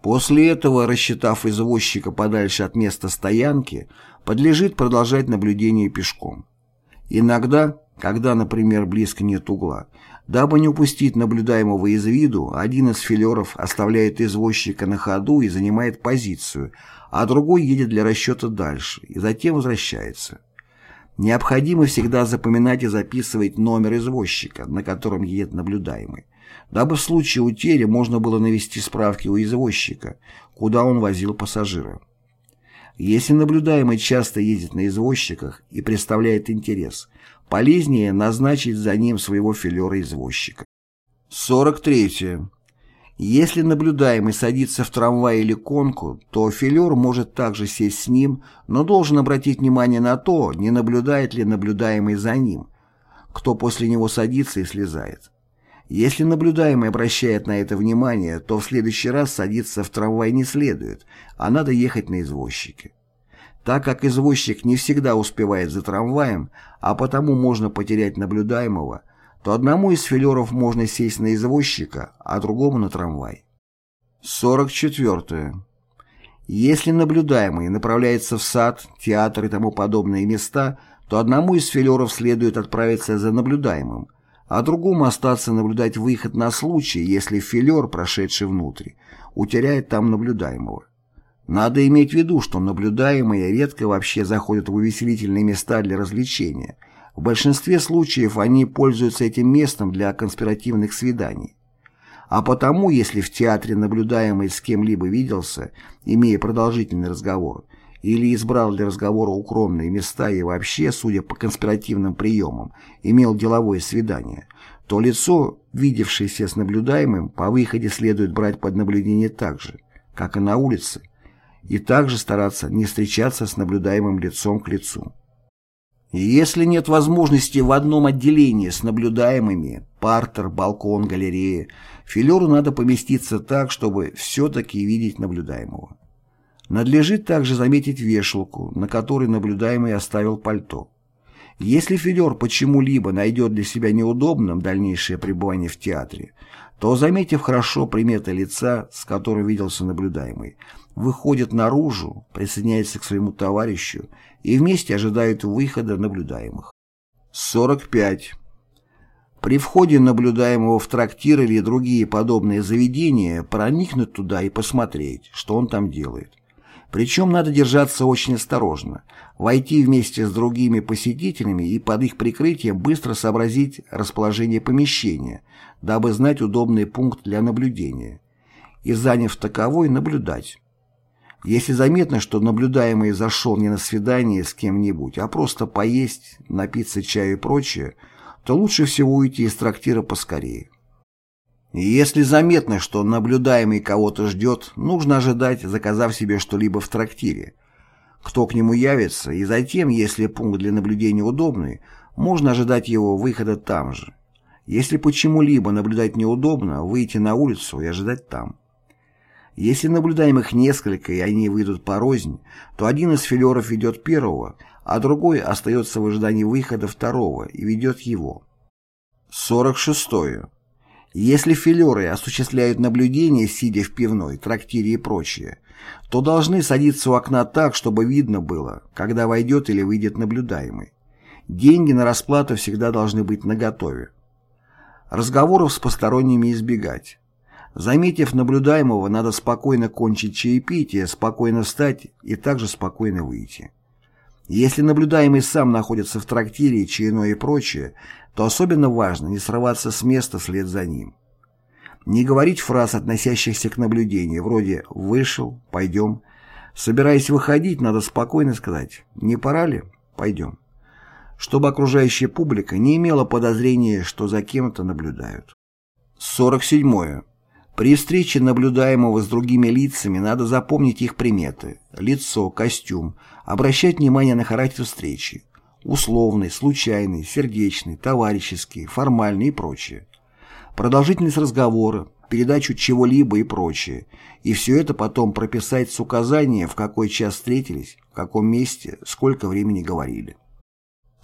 После этого, рассчитав извозчика подальше от места стоянки, подлежит продолжать наблюдение пешком. Иногда, когда, например, близко нет угла, Дабы не упустить наблюдаемого из виду, один из филеров оставляет извозчика на ходу и занимает позицию, а другой едет для расчета дальше и затем возвращается. Необходимо всегда запоминать и записывать номер извозчика, на котором едет наблюдаемый, дабы в случае утери можно было навести справки у извозчика, куда он возил пассажира. Если наблюдаемый часто ездит на извозчиках и представляет интерес, полезнее назначить за ним своего филера-извозчика. 43. Если наблюдаемый садится в трамвай или конку, то филер может также сесть с ним, но должен обратить внимание на то, не наблюдает ли наблюдаемый за ним, кто после него садится и слезает. Если наблюдаемый обращает на это внимание, то в следующий раз садиться в трамвай не следует, а надо ехать на извозчике. Так как извозчик не всегда успевает за трамваем, а потому можно потерять наблюдаемого, то одному из филеров можно сесть на извозчика, а другому на трамвай. 44. Если наблюдаемый направляется в сад, театр и тому подобные места, то одному из филеров следует отправиться за наблюдаемым, а другому остаться наблюдать выход на случай, если филер, прошедший внутрь, утеряет там наблюдаемого. Надо иметь в виду, что наблюдаемые редко вообще заходят в увеселительные места для развлечения. В большинстве случаев они пользуются этим местом для конспиративных свиданий. А потому, если в театре наблюдаемый с кем-либо виделся, имея продолжительный разговор, или избрал для разговора укромные места и вообще, судя по конспиративным приемам, имел деловое свидание, то лицо, видевшееся с наблюдаемым, по выходе следует брать под наблюдение так же, как и на улице, и также стараться не встречаться с наблюдаемым лицом к лицу. Если нет возможности в одном отделении с наблюдаемыми, партер, балкон, галерея, филеру надо поместиться так, чтобы все-таки видеть наблюдаемого. Надлежит также заметить вешалку, на которой наблюдаемый оставил пальто. Если Федор почему-либо найдет для себя неудобным дальнейшее пребывание в театре, то, заметив хорошо приметы лица, с которым виделся наблюдаемый, выходит наружу, присоединяется к своему товарищу и вместе ожидают выхода наблюдаемых. 45. При входе наблюдаемого в трактир или другие подобные заведения проникнуть туда и посмотреть, что он там делает. Причем надо держаться очень осторожно, войти вместе с другими посетителями и под их прикрытием быстро сообразить расположение помещения, дабы знать удобный пункт для наблюдения, и, заняв таковой, наблюдать. Если заметно, что наблюдаемый зашел не на свидание с кем-нибудь, а просто поесть, напиться чаю и прочее, то лучше всего уйти из трактира поскорее. Если заметно, что наблюдаемый кого-то ждет, нужно ожидать, заказав себе что-либо в трактире. Кто к нему явится, и затем, если пункт для наблюдения удобный, можно ожидать его выхода там же. Если почему-либо наблюдать неудобно, выйти на улицу и ожидать там. Если наблюдаемых несколько и они выйдут порознь, то один из филеров ведет первого, а другой остается в ожидании выхода второго и ведет его. 46. Если филеры осуществляют наблюдение, сидя в пивной, трактире и прочее, то должны садиться у окна так, чтобы видно было, когда войдет или выйдет наблюдаемый. Деньги на расплату всегда должны быть наготове. Разговоров с посторонними избегать. Заметив наблюдаемого, надо спокойно кончить чаепитие, спокойно встать и также спокойно выйти. Если наблюдаемый сам находится в трактире, чайной и прочее, то особенно важно не срываться с места вслед за ним. Не говорить фраз, относящихся к наблюдению, вроде «вышел», «пойдем». Собираясь выходить, надо спокойно сказать «не пора ли? Пойдем». Чтобы окружающая публика не имела подозрения, что за кем-то наблюдают. 47. При встрече наблюдаемого с другими лицами надо запомнить их приметы – лицо, костюм, обращать внимание на характер встречи, условный, случайный, сердечный, товарищеский, формальный и прочее. Продолжительность разговора, передачу чего-либо и прочее. И все это потом прописать с указанием, в какой час встретились, в каком месте, сколько времени говорили.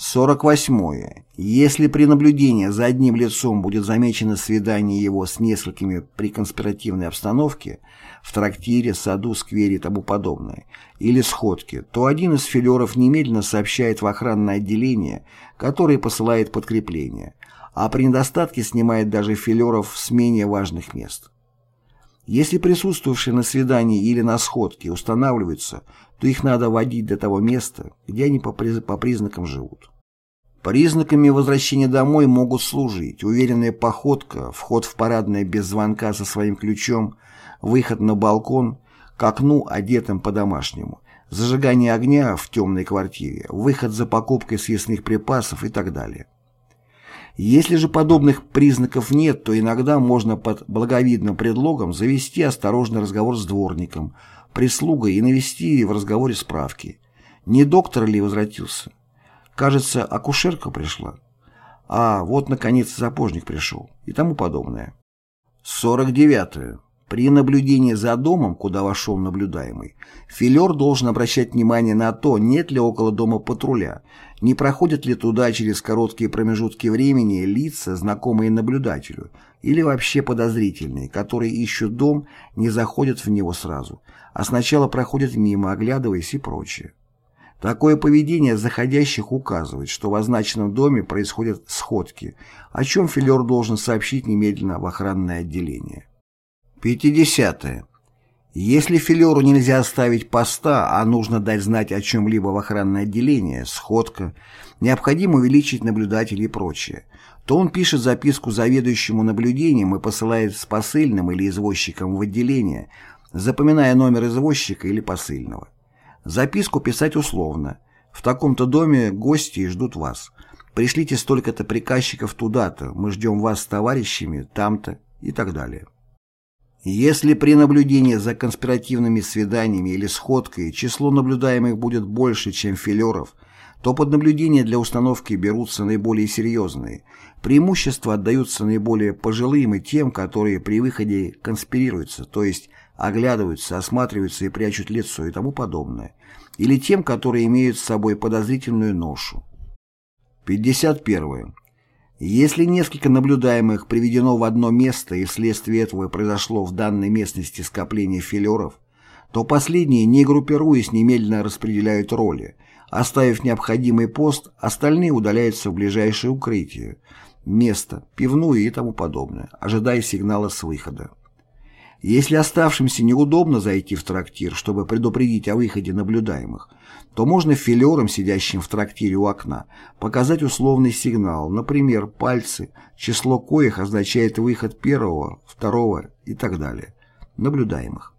48. Если при наблюдении за одним лицом будет замечено свидание его с несколькими при конспиративной обстановке, в трактире, саду, сквере и тому подобное, или сходке, то один из филеров немедленно сообщает в охранное отделение, которое посылает подкрепление, а при недостатке снимает даже филеров с менее важных мест. Если присутствовавшие на свидании или на сходке устанавливаются, то их надо водить до того места, где они по, по признакам живут. Признаками возвращения домой могут служить уверенная походка, вход в парадное без звонка со своим ключом, выход на балкон, к окну, одетым по-домашнему, зажигание огня в темной квартире, выход за покупкой съестных припасов и так далее. Если же подобных признаков нет, то иногда можно под благовидным предлогом завести осторожный разговор с дворником, прислугой и навести в разговоре справки. Не доктор ли возвратился? Кажется, акушерка пришла. А, вот, наконец, сапожник пришел. И тому подобное. 49. -е. При наблюдении за домом, куда вошел наблюдаемый, филер должен обращать внимание на то, нет ли около дома патруля, не проходят ли туда через короткие промежутки времени лица, знакомые наблюдателю, или вообще подозрительные, которые ищут дом, не заходят в него сразу, а сначала проходят мимо, оглядываясь и прочее. Такое поведение заходящих указывает, что в означенном доме происходят сходки, о чем филер должен сообщить немедленно в охранное отделение. 50. -е. Если филеру нельзя оставить поста, а нужно дать знать о чем-либо в охранное отделение, сходка, необходимо увеличить наблюдателей и прочее, то он пишет записку заведующему наблюдением и посылает с посыльным или извозчиком в отделение, запоминая номер извозчика или посыльного. Записку писать условно. В таком-то доме гости ждут вас. Пришлите столько-то приказчиков туда-то, мы ждем вас с товарищами там-то и так далее. Если при наблюдении за конспиративными свиданиями или сходкой число наблюдаемых будет больше, чем филеров, то под наблюдение для установки берутся наиболее серьезные. Преимущества отдаются наиболее пожилым и тем, которые при выходе конспирируются, то есть оглядываются, осматриваются и прячут лицо и тому подобное, или тем, которые имеют с собой подозрительную ношу. 51. Если несколько наблюдаемых приведено в одно место и вследствие этого произошло в данной местности скопление филеров, то последние, не группируясь, немедленно распределяют роли. Оставив необходимый пост, остальные удаляются в ближайшее укрытие, место, пивную и тому подобное, ожидая сигнала с выхода. Если оставшимся неудобно зайти в трактир, чтобы предупредить о выходе наблюдаемых, то можно филерам, сидящим в трактире у окна, показать условный сигнал, например, пальцы, число коих означает выход первого, второго и так далее, наблюдаемых.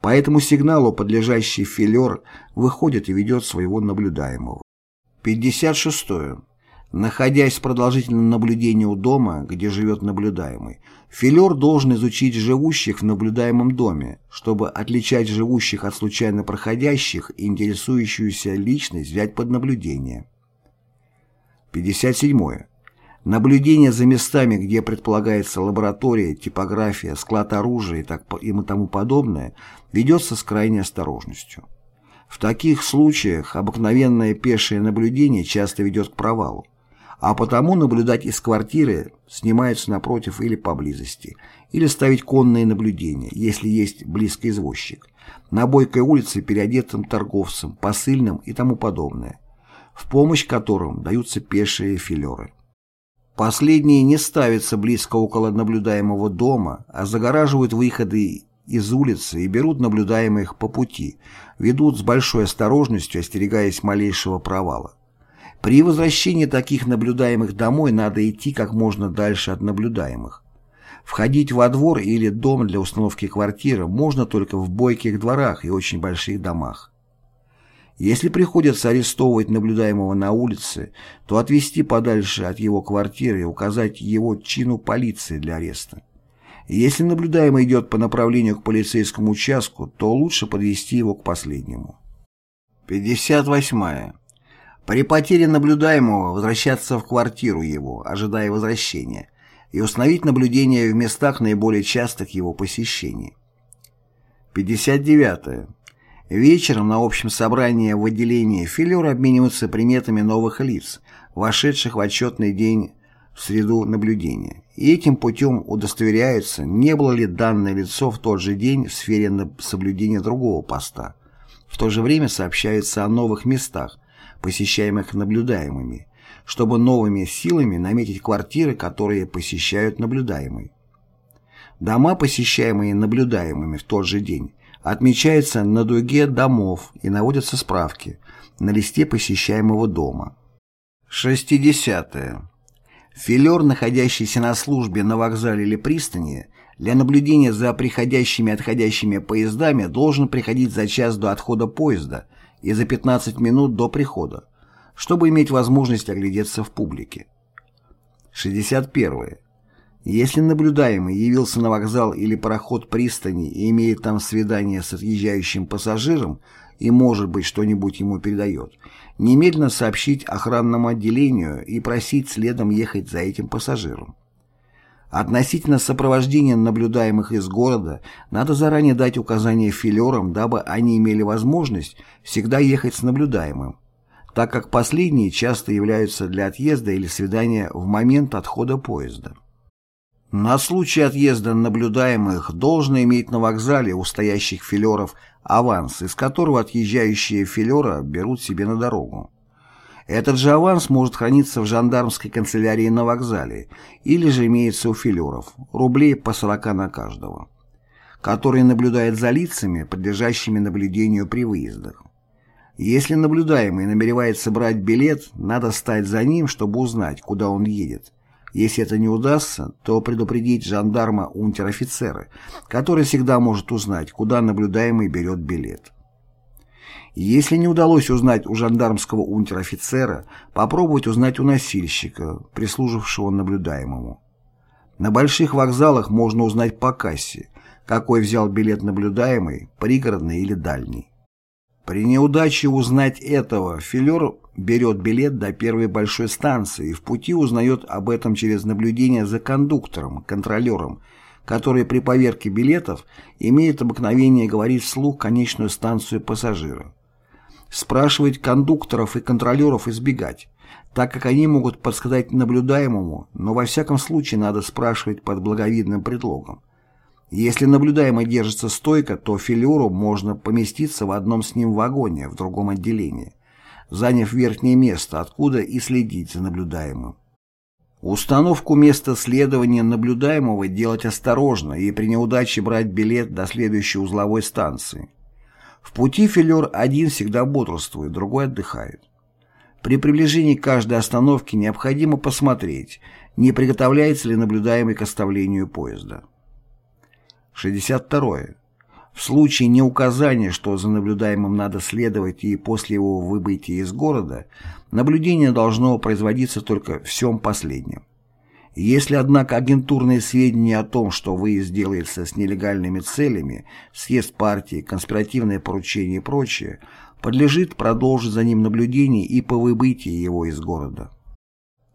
По этому сигналу подлежащий филер выходит и ведет своего наблюдаемого. 56. Находясь в продолжительном наблюдении у дома, где живет наблюдаемый, филер должен изучить живущих в наблюдаемом доме, чтобы отличать живущих от случайно проходящих и интересующуюся личность взять под наблюдение. 57. Наблюдение за местами, где предполагается лаборатория, типография, склад оружия и, так, и тому подобное, ведется с крайней осторожностью. В таких случаях обыкновенное пешее наблюдение часто ведет к провалу а потому наблюдать из квартиры снимаются напротив или поблизости, или ставить конные наблюдения, если есть близкий извозчик, на бойкой улице переодетым торговцам, посыльным и тому подобное, в помощь которым даются пешие филеры. Последние не ставятся близко около наблюдаемого дома, а загораживают выходы из улицы и берут наблюдаемых по пути, ведут с большой осторожностью, остерегаясь малейшего провала. При возвращении таких наблюдаемых домой надо идти как можно дальше от наблюдаемых. Входить во двор или дом для установки квартиры можно только в бойких дворах и очень больших домах. Если приходится арестовывать наблюдаемого на улице, то отвезти подальше от его квартиры и указать его чину полиции для ареста. Если наблюдаемый идет по направлению к полицейскому участку, то лучше подвести его к последнему. 58. При потере наблюдаемого возвращаться в квартиру его, ожидая возвращения, и установить наблюдение в местах наиболее частых его посещений. 59. -е. Вечером на общем собрании в отделении филеры обмениваются приметами новых лиц, вошедших в отчетный день в среду наблюдения, и этим путем удостоверяются, не было ли данное лицо в тот же день в сфере соблюдения другого поста. В то же время сообщается о новых местах, посещаемых наблюдаемыми, чтобы новыми силами наметить квартиры, которые посещают наблюдаемый. Дома, посещаемые наблюдаемыми в тот же день, отмечаются на дуге домов и наводятся справки на листе посещаемого дома. 60. -е. Филер, находящийся на службе на вокзале или пристани, для наблюдения за приходящими и отходящими поездами должен приходить за час до отхода поезда – и за 15 минут до прихода, чтобы иметь возможность оглядеться в публике. 61. Если наблюдаемый явился на вокзал или пароход пристани и имеет там свидание с отъезжающим пассажиром и, может быть, что-нибудь ему передает, немедленно сообщить охранному отделению и просить следом ехать за этим пассажиром. Относительно сопровождения наблюдаемых из города надо заранее дать указания филерам, дабы они имели возможность всегда ехать с наблюдаемым, так как последние часто являются для отъезда или свидания в момент отхода поезда. На случай отъезда наблюдаемых должно иметь на вокзале у стоящих филеров аванс, из которого отъезжающие филера берут себе на дорогу. Этот же аванс может храниться в жандармской канцелярии на вокзале или же имеется у филеров, рублей по 40 на каждого, которые наблюдают за лицами, подлежащими наблюдению при выездах. Если наблюдаемый намеревается брать билет, надо стать за ним, чтобы узнать, куда он едет. Если это не удастся, то предупредить жандарма унтер-офицера, который всегда может узнать, куда наблюдаемый берет билет. Если не удалось узнать у жандармского унтер-офицера, попробовать узнать у носильщика, прислужившего наблюдаемому. На больших вокзалах можно узнать по кассе, какой взял билет наблюдаемый, пригородный или дальний. При неудаче узнать этого, филер берет билет до первой большой станции и в пути узнает об этом через наблюдение за кондуктором, контролером, который при поверке билетов имеет обыкновение говорить вслух конечную станцию пассажира. Спрашивать кондукторов и контролеров избегать, так как они могут подсказать наблюдаемому, но во всяком случае надо спрашивать под благовидным предлогом. Если наблюдаемый держится стойко, то филеру можно поместиться в одном с ним вагоне в другом отделении, заняв верхнее место, откуда и следить за наблюдаемым. Установку места следования наблюдаемого делать осторожно и при неудаче брать билет до следующей узловой станции. В пути филер один всегда бодрствует, другой отдыхает. При приближении к каждой остановке необходимо посмотреть, не приготовляется ли наблюдаемый к оставлению поезда. 62. В случае неуказания, что за наблюдаемым надо следовать и после его выбытия из города, наблюдение должно производиться только всем последнем. Если, однако, агентурные сведения о том, что выезд делается с нелегальными целями, съезд партии, конспиративное поручение и прочее, подлежит продолжить за ним наблюдение и по выбытии его из города.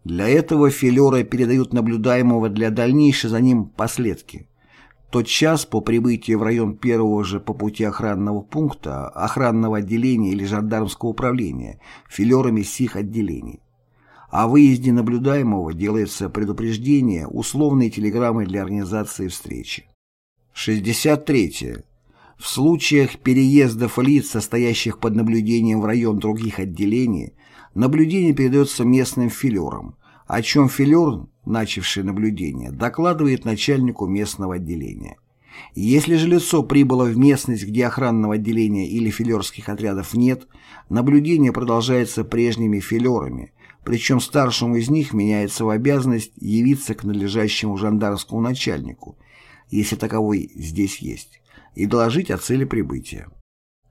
Для этого филеры передают наблюдаемого для дальнейшей за ним последки. Тот час по прибытии в район первого же по пути охранного пункта, охранного отделения или жандармского управления филерами сих отделений. О выезде наблюдаемого делается предупреждение условной телеграммой для организации встречи. 63. В случаях переездов лиц, состоящих под наблюдением в район других отделений, наблюдение передается местным филерам, о чем филер, начавший наблюдение, докладывает начальнику местного отделения. Если же лицо прибыло в местность, где охранного отделения или филерских отрядов нет, наблюдение продолжается прежними филерами, причем старшему из них меняется в обязанность явиться к надлежащему жандармскому начальнику, если таковой здесь есть, и доложить о цели прибытия.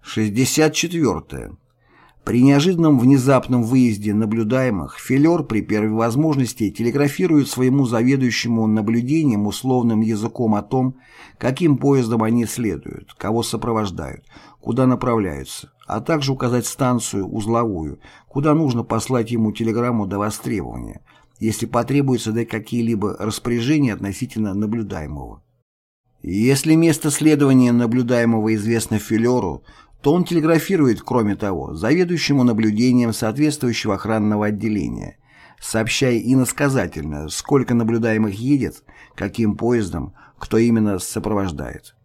64. При неожиданном внезапном выезде наблюдаемых филер при первой возможности телеграфирует своему заведующему наблюдением условным языком о том, каким поездом они следуют, кого сопровождают, куда направляются, а также указать станцию узловую, куда нужно послать ему телеграмму до востребования, если потребуется дать какие-либо распоряжения относительно наблюдаемого. Если место следования наблюдаемого известно филеру, то он телеграфирует, кроме того, заведующему наблюдением соответствующего охранного отделения, сообщая иносказательно, сколько наблюдаемых едет, каким поездом, кто именно сопровождает.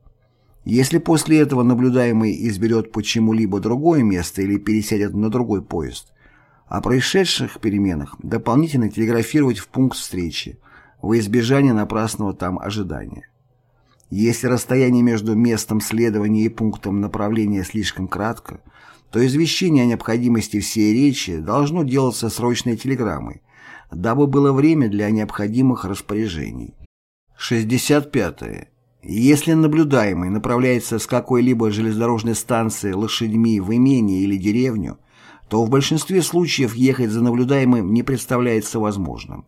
Если после этого наблюдаемый изберет почему-либо другое место или пересядет на другой поезд, о происшедших переменах дополнительно телеграфировать в пункт встречи, во избежание напрасного там ожидания. Если расстояние между местом следования и пунктом направления слишком кратко, то извещение о необходимости всей речи должно делаться срочной телеграммой, дабы было время для необходимых распоряжений. 65. Если наблюдаемый направляется с какой-либо железнодорожной станции лошадьми в имение или деревню, то в большинстве случаев ехать за наблюдаемым не представляется возможным.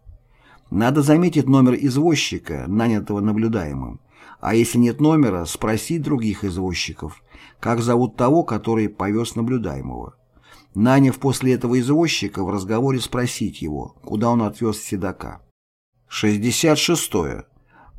Надо заметить номер извозчика, нанятого наблюдаемым, а если нет номера, спросить других извозчиков, как зовут того, который повез наблюдаемого. Наняв после этого извозчика, в разговоре спросить его, куда он отвез седока. 66. -е.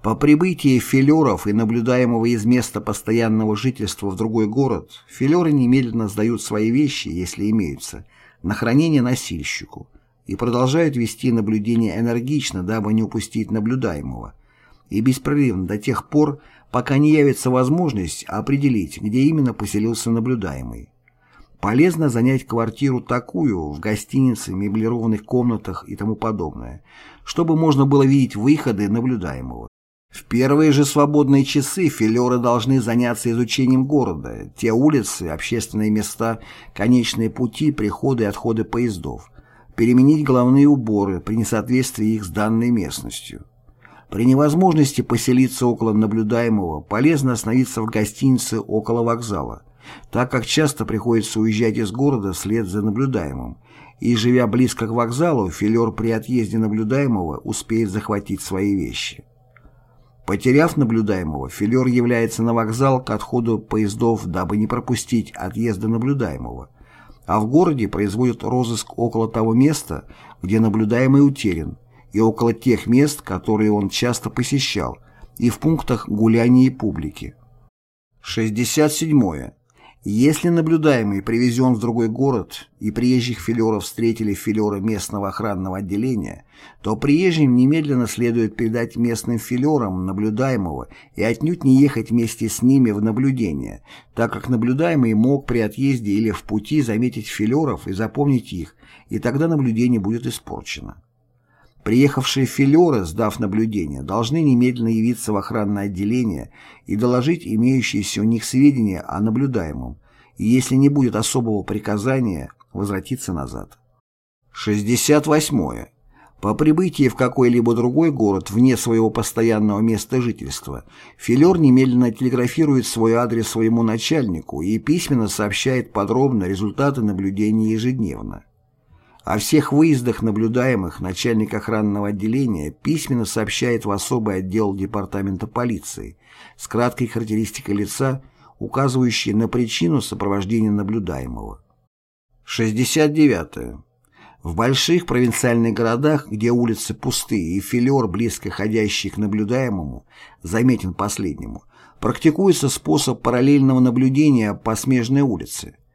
По прибытии филеров и наблюдаемого из места постоянного жительства в другой город, филеры немедленно сдают свои вещи, если имеются, на хранение носильщику и продолжают вести наблюдение энергично, дабы не упустить наблюдаемого, и беспрерывно до тех пор, пока не явится возможность определить, где именно поселился наблюдаемый. Полезно занять квартиру такую, в гостинице, меблированных комнатах и тому подобное, чтобы можно было видеть выходы наблюдаемого. В первые же свободные часы филеры должны заняться изучением города, те улицы, общественные места, конечные пути, приходы и отходы поездов, переменить головные уборы при несоответствии их с данной местностью. При невозможности поселиться около наблюдаемого полезно остановиться в гостинице около вокзала, так как часто приходится уезжать из города вслед за наблюдаемым, и, живя близко к вокзалу, филер при отъезде наблюдаемого успеет захватить свои вещи. Потеряв наблюдаемого, филер является на вокзал к отходу поездов, дабы не пропустить отъезда наблюдаемого, а в городе производят розыск около того места, где наблюдаемый утерян, и около тех мест, которые он часто посещал, и в пунктах гуляния публики. 67. Если наблюдаемый привезен в другой город и приезжих филеров встретили филеры местного охранного отделения, то приезжим немедленно следует передать местным филерам наблюдаемого и отнюдь не ехать вместе с ними в наблюдение, так как наблюдаемый мог при отъезде или в пути заметить филеров и запомнить их, и тогда наблюдение будет испорчено. Приехавшие филеры, сдав наблюдение, должны немедленно явиться в охранное отделение и доложить имеющиеся у них сведения о наблюдаемом, и если не будет особого приказания, возвратиться назад. 68. По прибытии в какой-либо другой город вне своего постоянного места жительства, филер немедленно телеграфирует свой адрес своему начальнику и письменно сообщает подробно результаты наблюдения ежедневно. О всех выездах наблюдаемых начальник охранного отделения письменно сообщает в особый отдел департамента полиции с краткой характеристикой лица, указывающей на причину сопровождения наблюдаемого. 69. В больших провинциальных городах, где улицы пустые и филер, близко ходящий к наблюдаемому, заметен последнему, практикуется способ параллельного наблюдения по смежной улице –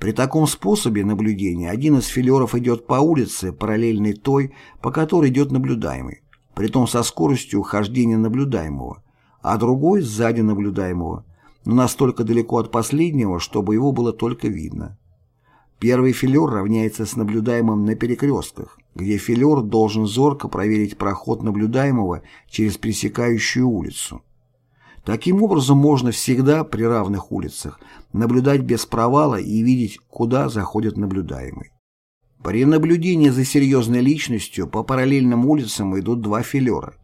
при таком способе наблюдения один из филеров идет по улице, параллельной той, по которой идет наблюдаемый, притом со скоростью хождения наблюдаемого, а другой сзади наблюдаемого, но настолько далеко от последнего, чтобы его было только видно. Первый филер равняется с наблюдаемым на перекрестках, где филер должен зорко проверить проход наблюдаемого через пересекающую улицу. Таким образом, можно всегда при равных улицах наблюдать без провала и видеть, куда заходит наблюдаемый. При наблюдении за серьезной личностью по параллельным улицам идут два филера.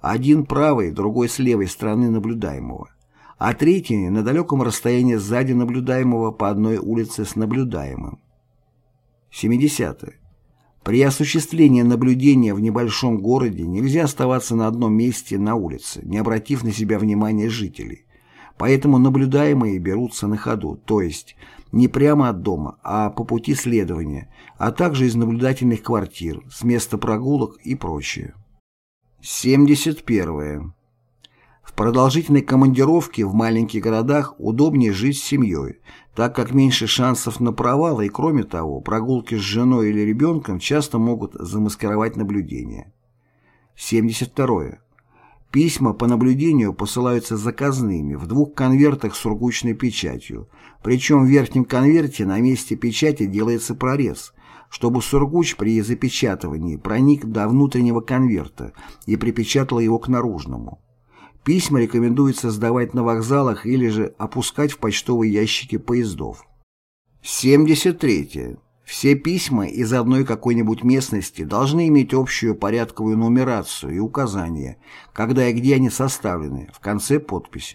Один правой, другой с левой стороны наблюдаемого, а третий на далеком расстоянии сзади наблюдаемого по одной улице с наблюдаемым. 70. -е. При осуществлении наблюдения в небольшом городе нельзя оставаться на одном месте на улице, не обратив на себя внимания жителей. Поэтому наблюдаемые берутся на ходу, то есть не прямо от дома, а по пути следования, а также из наблюдательных квартир, с места прогулок и прочее. 71. В продолжительной командировке в маленьких городах удобнее жить с семьей, так как меньше шансов на провал и, кроме того, прогулки с женой или ребенком часто могут замаскировать наблюдение. 72. Письма по наблюдению посылаются заказными в двух конвертах с сургучной печатью, причем в верхнем конверте на месте печати делается прорез, чтобы сургуч при запечатывании проник до внутреннего конверта и припечатал его к наружному. Письма рекомендуется сдавать на вокзалах или же опускать в почтовые ящики поездов. 73. Все письма из одной какой-нибудь местности должны иметь общую порядковую нумерацию и указания, когда и где они составлены, в конце подпись.